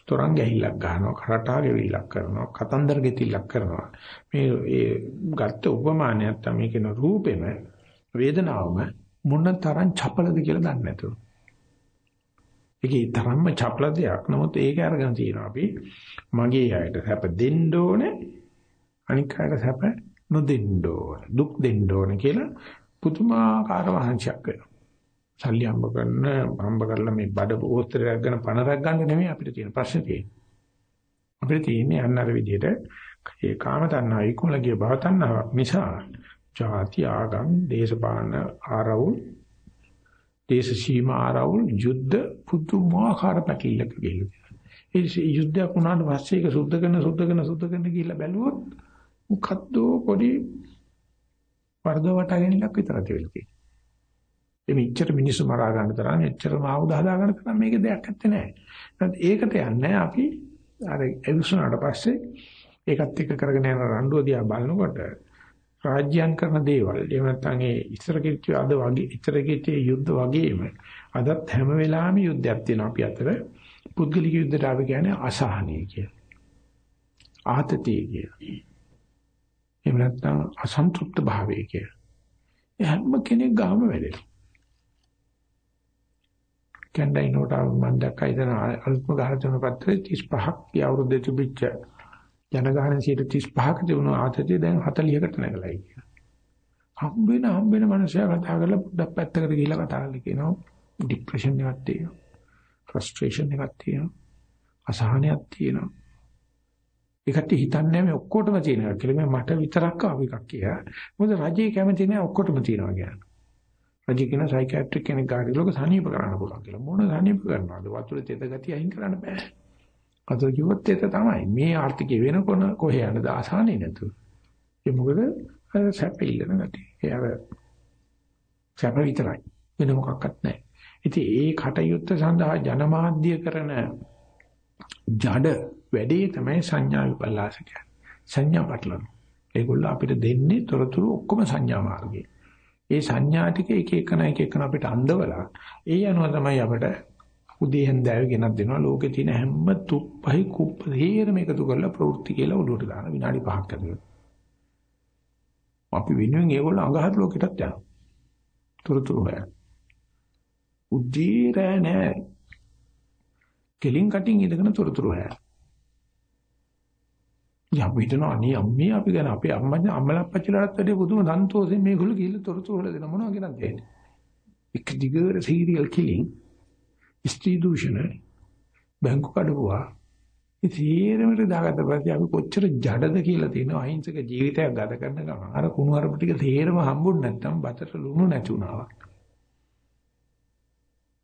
තරංග ගැහිලක් ගන්නවා කරටා ගෙවිලක් කරනවා කතන්දර ගෙතිලක් කරනවා මේ ඒ ගත්ත උපමානයක් තමයි කියන රූපෙම වේදනාවම මොන තරම් චපලද කියලා දන්නේ නැතුව ඒකේ තරම්ම චපල දෙයක්. නමුත් ඒක අරගෙන තියෙනවා අපි මගේ අයට සැප දෙන්න ඕනේ. අනික් අයට සැප නොදෙන්න ඕනේ. දුක් දෙන්න ඕනේ කියලා පුදුමාකාර වහන්සියක් වෙනවා. සල්ලි හම්බ කරන හම්බ කරලා මේ බඩ ඕස්තරයක් ගන්න පණ රැක් ගන්න නෙමෙයි අපිට තියෙන ප්‍රශ්නේ තියෙන්නේ. අපිට තියෙන්නේ අන්න අර විදිහට ඒ කාම තණ්හා ඉක්මලගේ භව තණ්හාවක් නිසා ජාති ආගම් දේශපාලන ආරවුල් දේශ සීමා ආරවුල් යුද්ධ පුදුමාකාර පැකිලක ගිහිල්ලා. ඒ යුද්ධයක් වුණාට පස්සේ ඒක සුද්ධ කරන සුද්ධ කරන සුද්ධ කරන ගිහිල්ලා බැලුවොත් මොකද්ද පොඩි වර්ධවටගෙන ඉලක්ක විතර තියෙන්නේ. එමෙ ඉච්ඡර මිනිස්සු මරා ගන්න තරම් එච්චරම ආයුධ හදා ගන්න තරම් මේක දෙයක් නැත්තේ නෑ. ඒකට යන්නේ අපි අර එවිසුනාට පස්සේ ඒකත් එක්ක කරගෙන යන රණ්ඩුව දිහා බලනකොට රාජ්‍යයන් කරන දේවල් එහෙම නැත්නම් ඒ ඉස්සර කිච්ච අද වගේ ඉස්සර කිච්ච යුද්ධ වගේම අදත් හැම වෙලාවෙම යුද්ධයක් තියෙනවා අපි අතර පුද්ගලික යුද්ධයට අපි කියන්නේ අසහනීය කියලා. ආතතිය කියලා. එහෙම නැත්නම් අසන්තුෂ්ත භාවය කියලා. හැම කෙනෙක් ගාම වැඩේ. කැන්ඩයි නෝට මම දැක්කා ඉතින් අලුත්ම ගහලා තියෙන පත්‍රේ 35ක් අවුරුද්දේ තිබිච්ච ජනගහන 35ක තිබුණු ආතතිය දැන් 40කට නැගලායි කියලා. හම්බ වෙන හම්බ වෙන මනුස්සයා කතා කරලා පොඩ්ඩක් පැත්තකට ගිහිල්ලා කතා කරලා කියනවා ડિප්‍රෙෂන් එකක් තියෙනවා. ෆ්‍රස්ට්‍රේෂන් එකක් තියෙනවා. අසහනයක් තියෙනවා. ඒකට හිතන්නේ මේ ඔක්කොටම තියෙනවා කියලා මට විතරක් ආව එකක් කියලා. මොකද රජේ කැමති නෑ ඔක්කොටම තියෙනවා කියන්නේ. රජේ කියන සයිකියාට්‍රික් කෙනෙක් ගාඩි ලෝක සනීප කරන්න පුළුවන් කියලා. මොන සනීප කරනවද? වතුරේ තෙත ගතිය අයින් කරන්න බෑ. අතෝ කිව්වොත් ඒක තමයි. මේ ආර්ථිකය වෙනකොන කොහේ යනද ආසානේ නැතු. ඒ මොකද අර සැප ඉල්ලන ගතිය. ඒ අර සැප විතරයි. වෙන මොකක්වත් නැහැ. ඉතින් ඒ කටයුත්ත සඳහා ජනමාධ්‍ය කරන ජඩ වැඩේ තමයි සංඥා විපල්ලාස කියන්නේ. සංඥා පටලන. ඒගොල්ලෝ අපිට දෙන්නේ තොරතුරු ඔක්කොම සංඥා මාර්ගයේ. ඒ සංඥා ටික එක එකන එක එකන අපිට අඳවලා ඒ අනුව තමයි අපිට උදේ හන්දෑව ගෙනත් දෙනවා ලෝකේ තියෙන හැම තුප්පහයි කුප්ප හේරම එකතු කරලා ප්‍රවෘත්ති කියලා ඔළුවට දාන විනාඩි 5ක් ඇතුළත. අපි වෙනුවෙන් ඒගොල්ලෝ අඟහරු ලෝකෙටත් යනවා. තුරුතුරු හොයන. උදේ රෑ නෑ. කෙලින් කටින් ඉඳගෙන තුරුතුරු හොයන. යා හිතනවා අනේ අම්මේ අපි ගැන අපේ අම්මා අම්මලා අප්පච්චිලාට වැඩි පුදුම සන්තෝෂයෙන් මේගොල්ලෝ ගිහිල්ලා තොරතුරු හොයලා දෙන මොනවා කියනද දෙන්නේ. එක දිගට සීරියල් කිලින් ස්ත්‍රී දූෂණ බැංකු කඩුවා ඉතින් දාගත්ත පස්සේ අපි කොච්චර ජඩද කියලා තියෙනවා අහිංසක ජීවිතයක් ගත කරන ගමන් අර කුණු අරපු ටික තේරම හම්බුනේ නැත්තම් බතට ලුණු නැති වුණා.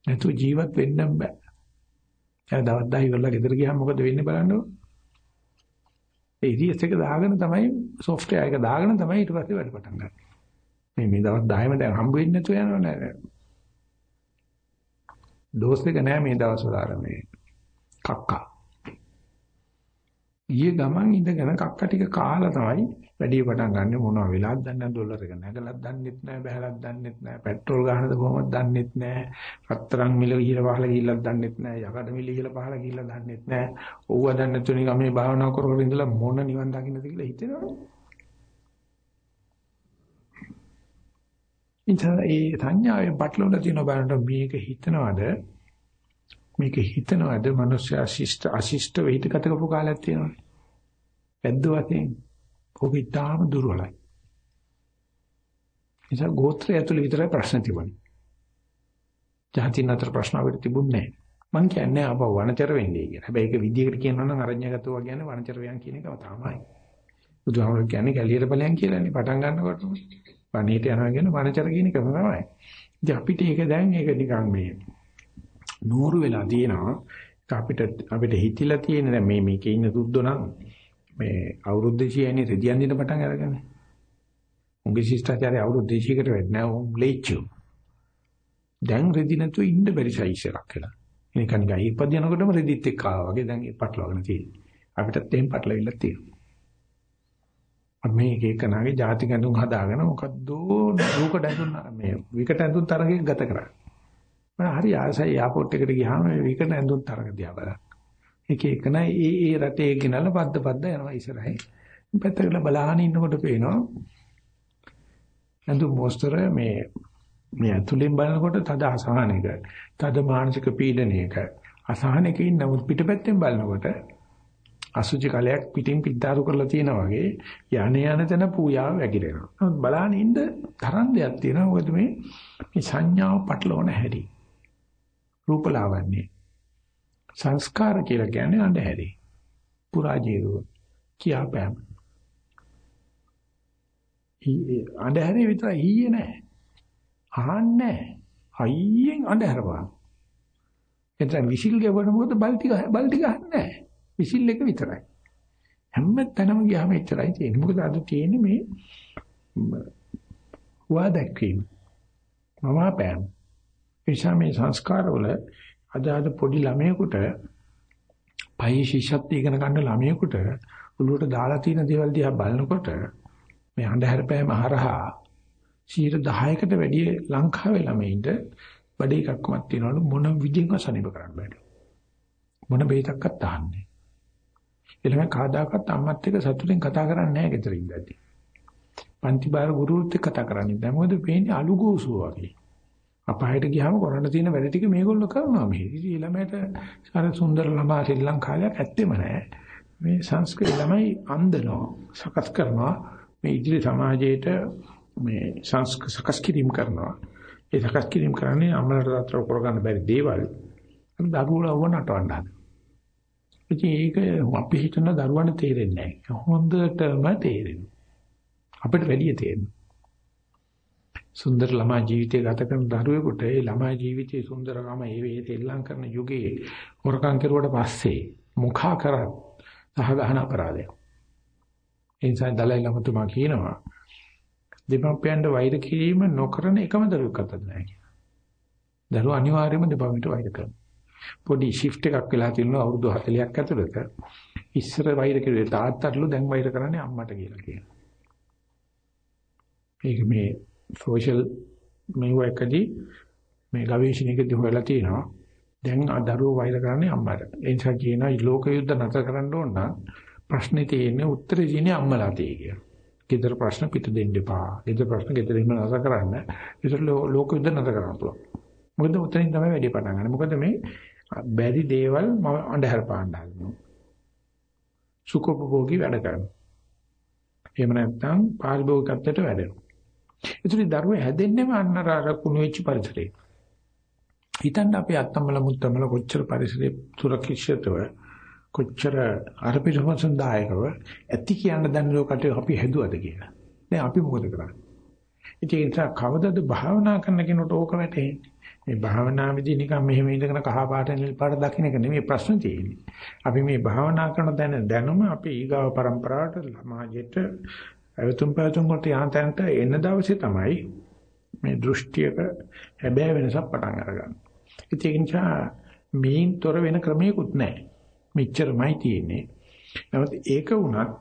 නැතු ජීවත් වෙන්න බෑ. එයා දවස් 10 ඉවරලා ගෙදර ගියාම මොකද වෙන්නේ බලන්නකො. ඒ ඉරියස් එක දාගෙන තමයි සොෆ්ට්වෙයාර් එක දාගෙන තමයි ඊට පස්සේ වැඩ පටන් ගන්නේ. මේ මේ දවස් 10ම දැන් හම්බ වෙන්නේ නැතුව යනව නෑ. ඩෝස් එක නෑ මේ දවස්වල අර මේ කක්කා. ඊයේ ගමන් ඉඳගෙන කක්ක ටික කාලා තමයි වැඩි පටන් ගන්න මොනවා වෙලාද දන්නේ නැහැ ඩොලර් එක? නැගලක් දන්නෙත් නැහැ බහැලක් දන්නෙත් නැහැ පෙට්‍රෝල් ගහනද කොහොමද දන්නෙත් නැහැ රත්තරන් මිල ඉහළ පහළ ගිහිල්ලක් දන්නෙත් නැහැ යකඩ මිල ඉහළ පහළ ගිහිල්ලා දන්නෙත් නැහැ ඕව දන්නේ නැතු නිකන් මේ භාවනා කර කර ඉඳලා මොන නිවන් දකින්නද කියලා හිතෙනවා ඉතින් ඒ සංඥාවේ පටලවලා තියෙන බලන්න මේක හිතනවාද? මේක හිතනවාද? මිනිස්සු අශිෂ්ට අශිෂ්ට වෙහිතකට කපු කාලයක් තියෙනවා වැද්ද වශයෙන්. ඔබ ඊටාම දුර්වලයි. නිසා ගෝත්‍රය ඇතුළේ විතරයි ප්‍රශ්න තිබුණේ. ජාතින් අතර ප්‍රශ්න අපිට තිබුණේ නැහැ. මං කියන්නේ ආපහු වනචර වෙන්නේ කියලා. හැබැයි ඒක විදියකට කියනවා නම් අරඤ්‍යගතව කියන්නේ වනචර වයන් කියන එකම තමයි. බුදුහාමර කියන්නේ ගැලියට ඵලයන් කියලානේ පටන් ගන්නකොට. වනේට යනවා කියන වනචර කියන එකම තමයි. ඉතින් අපිට ඒක දැන් ඒක නිකන් මේ නూరు වෙලා තියෙනවා. අපිට අපිට හිතිලා තියෙන දැන් මේ මේකේ ඉන්න සුද්ධෝ නම් මේ අවුරුදු 200 රෙදි අඳින්න පටන් අරගෙන. උන්ගේ ශිෂ්ටාචාරය අවුරුදු 200කට වෙන්නේ නැහැ උන් ලේචු. දැන් රෙදි නැතුව ඉන්න බැරි සයිස් එකක් කියලා. එනික නිකන් ඉපදිනකොටම රෙදිත් එක්ක ආවා වගේ දැන් ඒ පටලවාගෙන තියෙන්නේ. අපිටත් එහෙම පටලවිල්ල තියෙනවා. අපි මේක එකනාගේ ಜಾති ගැඳුම් හදාගෙන මොකද්ද රූකඩ ඇඳුම් මේ විකට ඇඳුම් තරගයක් ගත කරා. මම හරි ආසයි එයාපෝට් එකට ගියාම විකට ඇඳුම් තරග දිහා බලන්න. එක එක නයි ඒ ඒ රටේ ගෙනල්ලා පද්ද පද්ද යනවා ඉස්සරහින්. පැත්තකට බලාගෙන ඉන්නකොට පේනවා නඳු මොස්තර මේ මේ ඇතුලෙන් බලනකොට තද අසහනයක, තද මානසික පීඩනයක, අසහනයක නමුත් පිටපැත්තෙන් බලනකොට අසුචි කලයක් පිටින් පිටාරු කරලා තියෙනා වගේ යණ යන තැන පූජාව වැగిරෙනවා. නමුත් බලාගෙන ඉන්න තරම් දෙයක් තියෙනවා. මොකද මේ මේ සංඥාව පටලවන හැටි. රූපලාවන්‍ය සංස්කාර කියලා කියන්නේ අඳුරේ. පුරාජීරුව කියාපෑම. අඳුරේ විතරයි ඊයේ නෑ. අහන්නේ හයියෙන් අඳුරපා. එතන විසිල් ගෙවන මොකද බල්ටි බල්ටි ගන්නෑ. විසිල් එක විතරයි. හැම තැනම ගියාම එච්චරයි තියෙන්නේ. මොකද අද තියෙන්නේ මේ වා දැක්වීම. මවාපෑම. එනිසා මේ සංස්කාරවල අද අද පොඩි ළමයෙකුට පහේ ශිෂ්‍යත්ව ඉගෙන ගන්න ළමයෙකුට උළුවට දාලා තියෙන දේවල් දිහා බලනකොට මේ අන්ධහැර පෑම හරහා 10%කට වැඩිය ලංකාවේ ළමයින්ට බඩේ එකක්මත් තියනවලු මොන විදිහෙන්වත් සනීප කරන්න බෑ. මොන බේතක්වත් අහන්නේ. එළම කාදාකත් අම්මත් එක්ක සතුටින් කතා කරන්නේ නැහැ ගෙදර ඉඳදී. පන්ති බාර ගුරුත් එක්ක කතා කරන්නේ නැහැ. මොකද පේන්නේ අලුගෝසුව වගේ. අපායට ගියාම කරන්න තියෙන වැඩ ටික මේගොල්ලෝ කරනවා මේ. ඉතින් ළමයට අර සුන්දර ළමා ශ්‍රී ලංකාවේ ඇත්තෙම නැහැ. මේ සංස්කෘතිය ළමයි අන්දනවා, සකස් කරනවා. මේ ඉදිරි සමාජයේට මේ සකස් කිරීම කරනවා. ඒ සකස් කිරීම කරන්නේ අමලට දතර කරගන්න බැරි දේවල්. දරුවෝ වුණාට වඩා. ඉතින් ඒක අපි හිතන දරුවන්ට තේරෙන්නේ නැහැ. හොඳටම තේරෙනවා. අපිට වැඩි තේරෙනවා. සුන්දර ළමා ජීවිතය ගත කරන දරුවෙකුට ඒ ළමා ජීවිතයේ සුන්දරකම ඒ වේතේ එල්ලම් කරන යුගයේ හොරකම් කරුවට පස්සේ මුඛා කරත් සහගහන අපරාධයක්. ඒ නිසා දලයි ළමතුමා කියනවා දෙමාපියන්ට වෛර කිරීම නොකරන එකම දරුවෙක් අතද නැහැ කියලා. දරුවා අනිවාර්යයෙන්ම දෙපාර්තමේන්ට වෛර කරනවා. පොඩි shift එකක් වෙලා තියෙනවා අවුරුදු 40ක් ඇතුළත. ඉස්සර වෛර කෙරුවේ තාත්තටලු දැන් වෛර කරන්නේ අම්මට කියලා කියනවා. ඒක මේ සෝෂල් මේවකදී මේ ගවේෂණයකදී හොයලා තියෙනවා. දැන් දරුවෝ වෛර කරන්නේ අම්මට. ඒ නිසා කියනවා ලෝක යුද්ධ නැතර කරන්න ඕන නම් ප්‍රශ්නේ තියෙන්නේ උත්තරේ තියෙන්නේ අම්මලා tie කියලා. ගෙදර ප්‍රශ්න පිට දෙන්න එපා. ගෙදර ප්‍රශ්න ගෙදරින්ම නැතර කරන්න. ඒතර ලෝක යුද්ධ නැතර කරන්න පුළුවන්. මොකද උතනින් තමයි වැඩි පටන් ගන්න. මොකද මේ බැරි දේවල් මම අඳුර පාන්න හදනවා. සුඛෝපභෝගී වැඩ කරනවා. එහෙම නැත්නම් පාරිභෝගිකත්වයට වැඩෙනවා. ඒතරි දරුවෝ හැදෙන්නේම අන්න අර කුණු වෙච්ච පරිසරේ. හිතන්න අපේ අත්තම්මල මුත්තම්මල කොච්චර පරිසරේ සුරක්ෂිතව කොච්චර අරපිටවසන්දායකව ඇති කියන්න දැන ලෝකට අපි හැදුවද කියලා. දැන් අපි මොකද කරන්නේ? ඉතින් ඒ නිසා කවදද භාවනා කරන කෙනෙකුට ඕක වැටෙන්නේ? මේ භාවනාවේදී නිකන් මෙහෙම ඉඳගෙන කහ පාට නිල් පාට දකින්න එක නෙමෙයි ප්‍රශ්න තියෙන්නේ. අපි මේ භාවනා කරන දැන දැනුම අපේ ඊගාව પરම්පරාවට සමාජයට ඇවතුම් පැවතුම් වලට යහතැනට එන දවසේ තමයි මේ දෘෂ්ටියක හැබෑ වෙනසක් පටන් අරගන්නේ. ඒක නිසා මේන් තොර වෙන ක්‍රමයක්වත් නැහැ. මෙච්චරමයි තියෙන්නේ. නමුත් ඒක වුණත්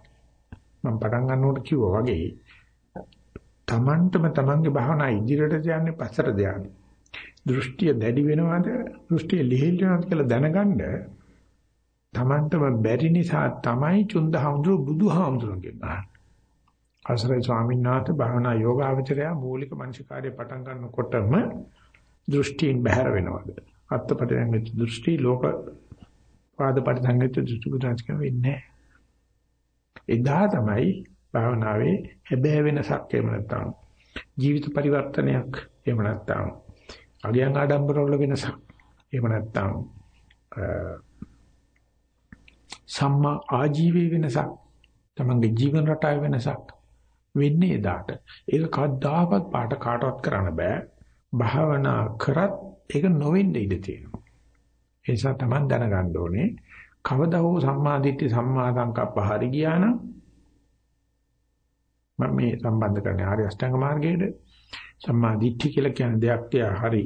මම පටන් ගන්නකොට කිව්වා වගේ තමන්ටම තමන්ගේ භාවනා ඉදිරියට යන්නේ පස්සට ධානය. දෘෂ්ටිය දැඩි වෙනවද දෘෂ්ටිය ලිහිල් වෙනවද කියලා දැනගන්න තමන්ටම බැරි නිසා තමයි චුන්දහඳුරු බුදුහාමුදුරුවෝ කියනවා. අසරයි ස්වාමීන් වහන්සේ භාවනා යෝගාවචරය මූලික මනසිකාර්ය පටන් ගන්නකොටම දෘෂ්ටීන් බැහැර වෙනවද? අත්පටයෙන් වෙච්ච දෘෂ්ටි ලෝක පාදපටයෙන් වෙච්ච දෘෂ්ටි බුදුන්ස් වෙන්නේ එදා තමයි භාවනාවේ හැබෑ වෙනසක් එහෙම නැත්නම් ජීවිත පරිවර්තනයක් එහෙම නැත්නම් අගයන් ආඩම්බර වල වෙනසක් එහෙම නැත්නම් සම්මා ආජීවයේ වෙනසක් තමන්ගේ ජීවන රටාවේ වෙනසක් වෙන්නේ එදාට. ඒක කවදාකවත් පාට කාටවත් කරන්න බෑ. භාවනා කරත් ඒක නොවෙන්න ඉඩ තියෙනවා. ඒ නිසා තමන් දැනගන්න ඕනේ කවදා හෝ සම්මාදිට්ඨි සම්මා සංකප්ප හරි ගියා නම් මම මේ සම්බන්ධ කරන්නේ ආර්ය අෂ්ටාංග මාර්ගයේද සම්මාදිට්ඨි කියලා කියන දෙයක් තියා හරි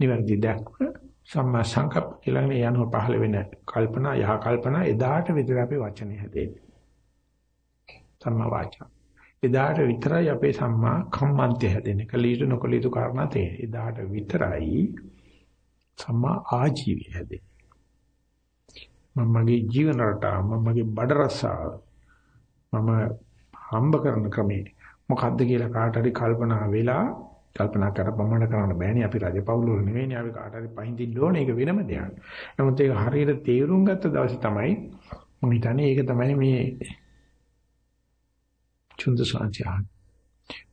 නිවැරදි දැක්ම සම්මා සංකප්ප කියලා මේ යනවා පහළ වෙන කල්පනා යහ කල්පනා එදාට විතර අපේ වචනේ හැදෙන්නේ. සම්මා වාචා. එදාට විතරයි අපේ සම්මා කම්මන්තය හැදෙන්නේ. කලීතු නොකලීතු කාරණා තේරෙන්නේ. එදාට විතරයි සම්මා ආජීවය හැදෙන්නේ. මම මගේ ජීවන රටාව මම මගේ බඩ රසාව මම හම්බ කරන ක්‍රමේ මොකද්ද කියලා කාට හරි කල්පනා වෙලා කල්පනා කරපමණ කරන්න බෑනේ අපි රජපෞල් වල නෙවෙයිනේ අපි කාට හරි පහින්දින්න ඕනේ ඒක වෙනම දෙයක්. නමුත් ඒක හරියට තේරුම් ගත්ත දවසේ තමයි මම හිතන්නේ ඒක තමයි මේ චුන්ද සංචාන.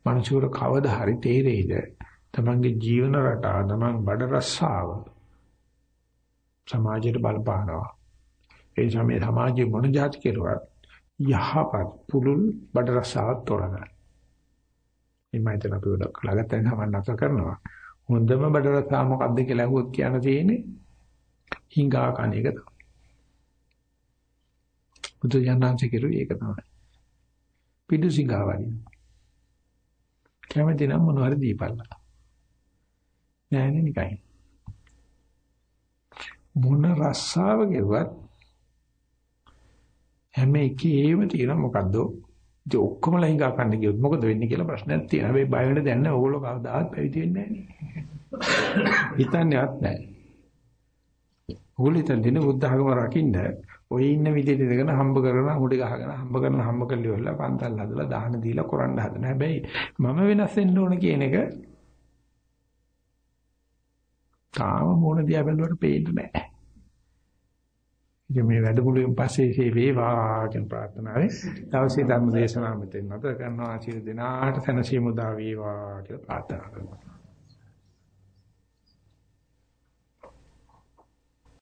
මනසුර කවදා හරි තේරෙයිද තමන්ගේ ජීවන රටාව තමන් බඩ රස්සාව සමාජයට බලපානවා. ඒ සමේ සමාජයේ මොන જાති කෙරුවත් යහපත් පුළුල් බඩ රස්සාවක් තෝරගන්න. මේ මයිතන අපි උඩ කළාගත්තෙන් සමන් නැතර කරනවා. හොඳම බඩ රස්සා මොකද්ද කියලා අහුවොත් කියන්න තියෙන්නේ හිඟා කණ එක තමයි. බුදු දඥාන්සේ කිරුවේ ඒක තමයි. පිඩු සිඟා වලින්. කැමති නම් මොනවාරි දීපල්ලා. නෑනේ නිකයි. මොන රස්සාව ගෙවුවත් හැම එකේම තියෙන මොකද්ද ඉතින් ඔක්කොම ලහිඟා කන්න ගියොත් මොකද වෙන්නේ කියලා ප්‍රශ්නයක් තියෙනවා. හැබැයි බය වෙන්න දැන් නැහැ. ඕගොල්ලෝ කවදාවත් පැවිදි වෙන්නේ නැහැ. හිතන්නේවත් නැහැ. ඕගොල්ලෝ හිතන දින බුද්ධ ධර්ම රකින්න ඔය ඉන්න විදිහට ඉඳගෙන හම්බ කරන හුඩි ගහගෙන හම්බ කරන හම්බ කරලි වෙලා පන්තල් හදලා දාන දීලා කරන්න හදන. හැබැයි මම වෙනස් වෙන්න ඕන කියන එක තාම මොන දිහා බැලුවට පේන්නේ නැහැ. ඉතින් මේ වැඩමුළුවෙන් පස්සේ මේ වේවා කියන ප්‍රාර්ථනාවෙන් දවසේ ධර්ම දේශනාව මෙතෙන් නැතර කරනවා ආශිර්වාද දෙනාට සැනසීම උදා වේවා කියලා ප්‍රාර්ථනා කරනවා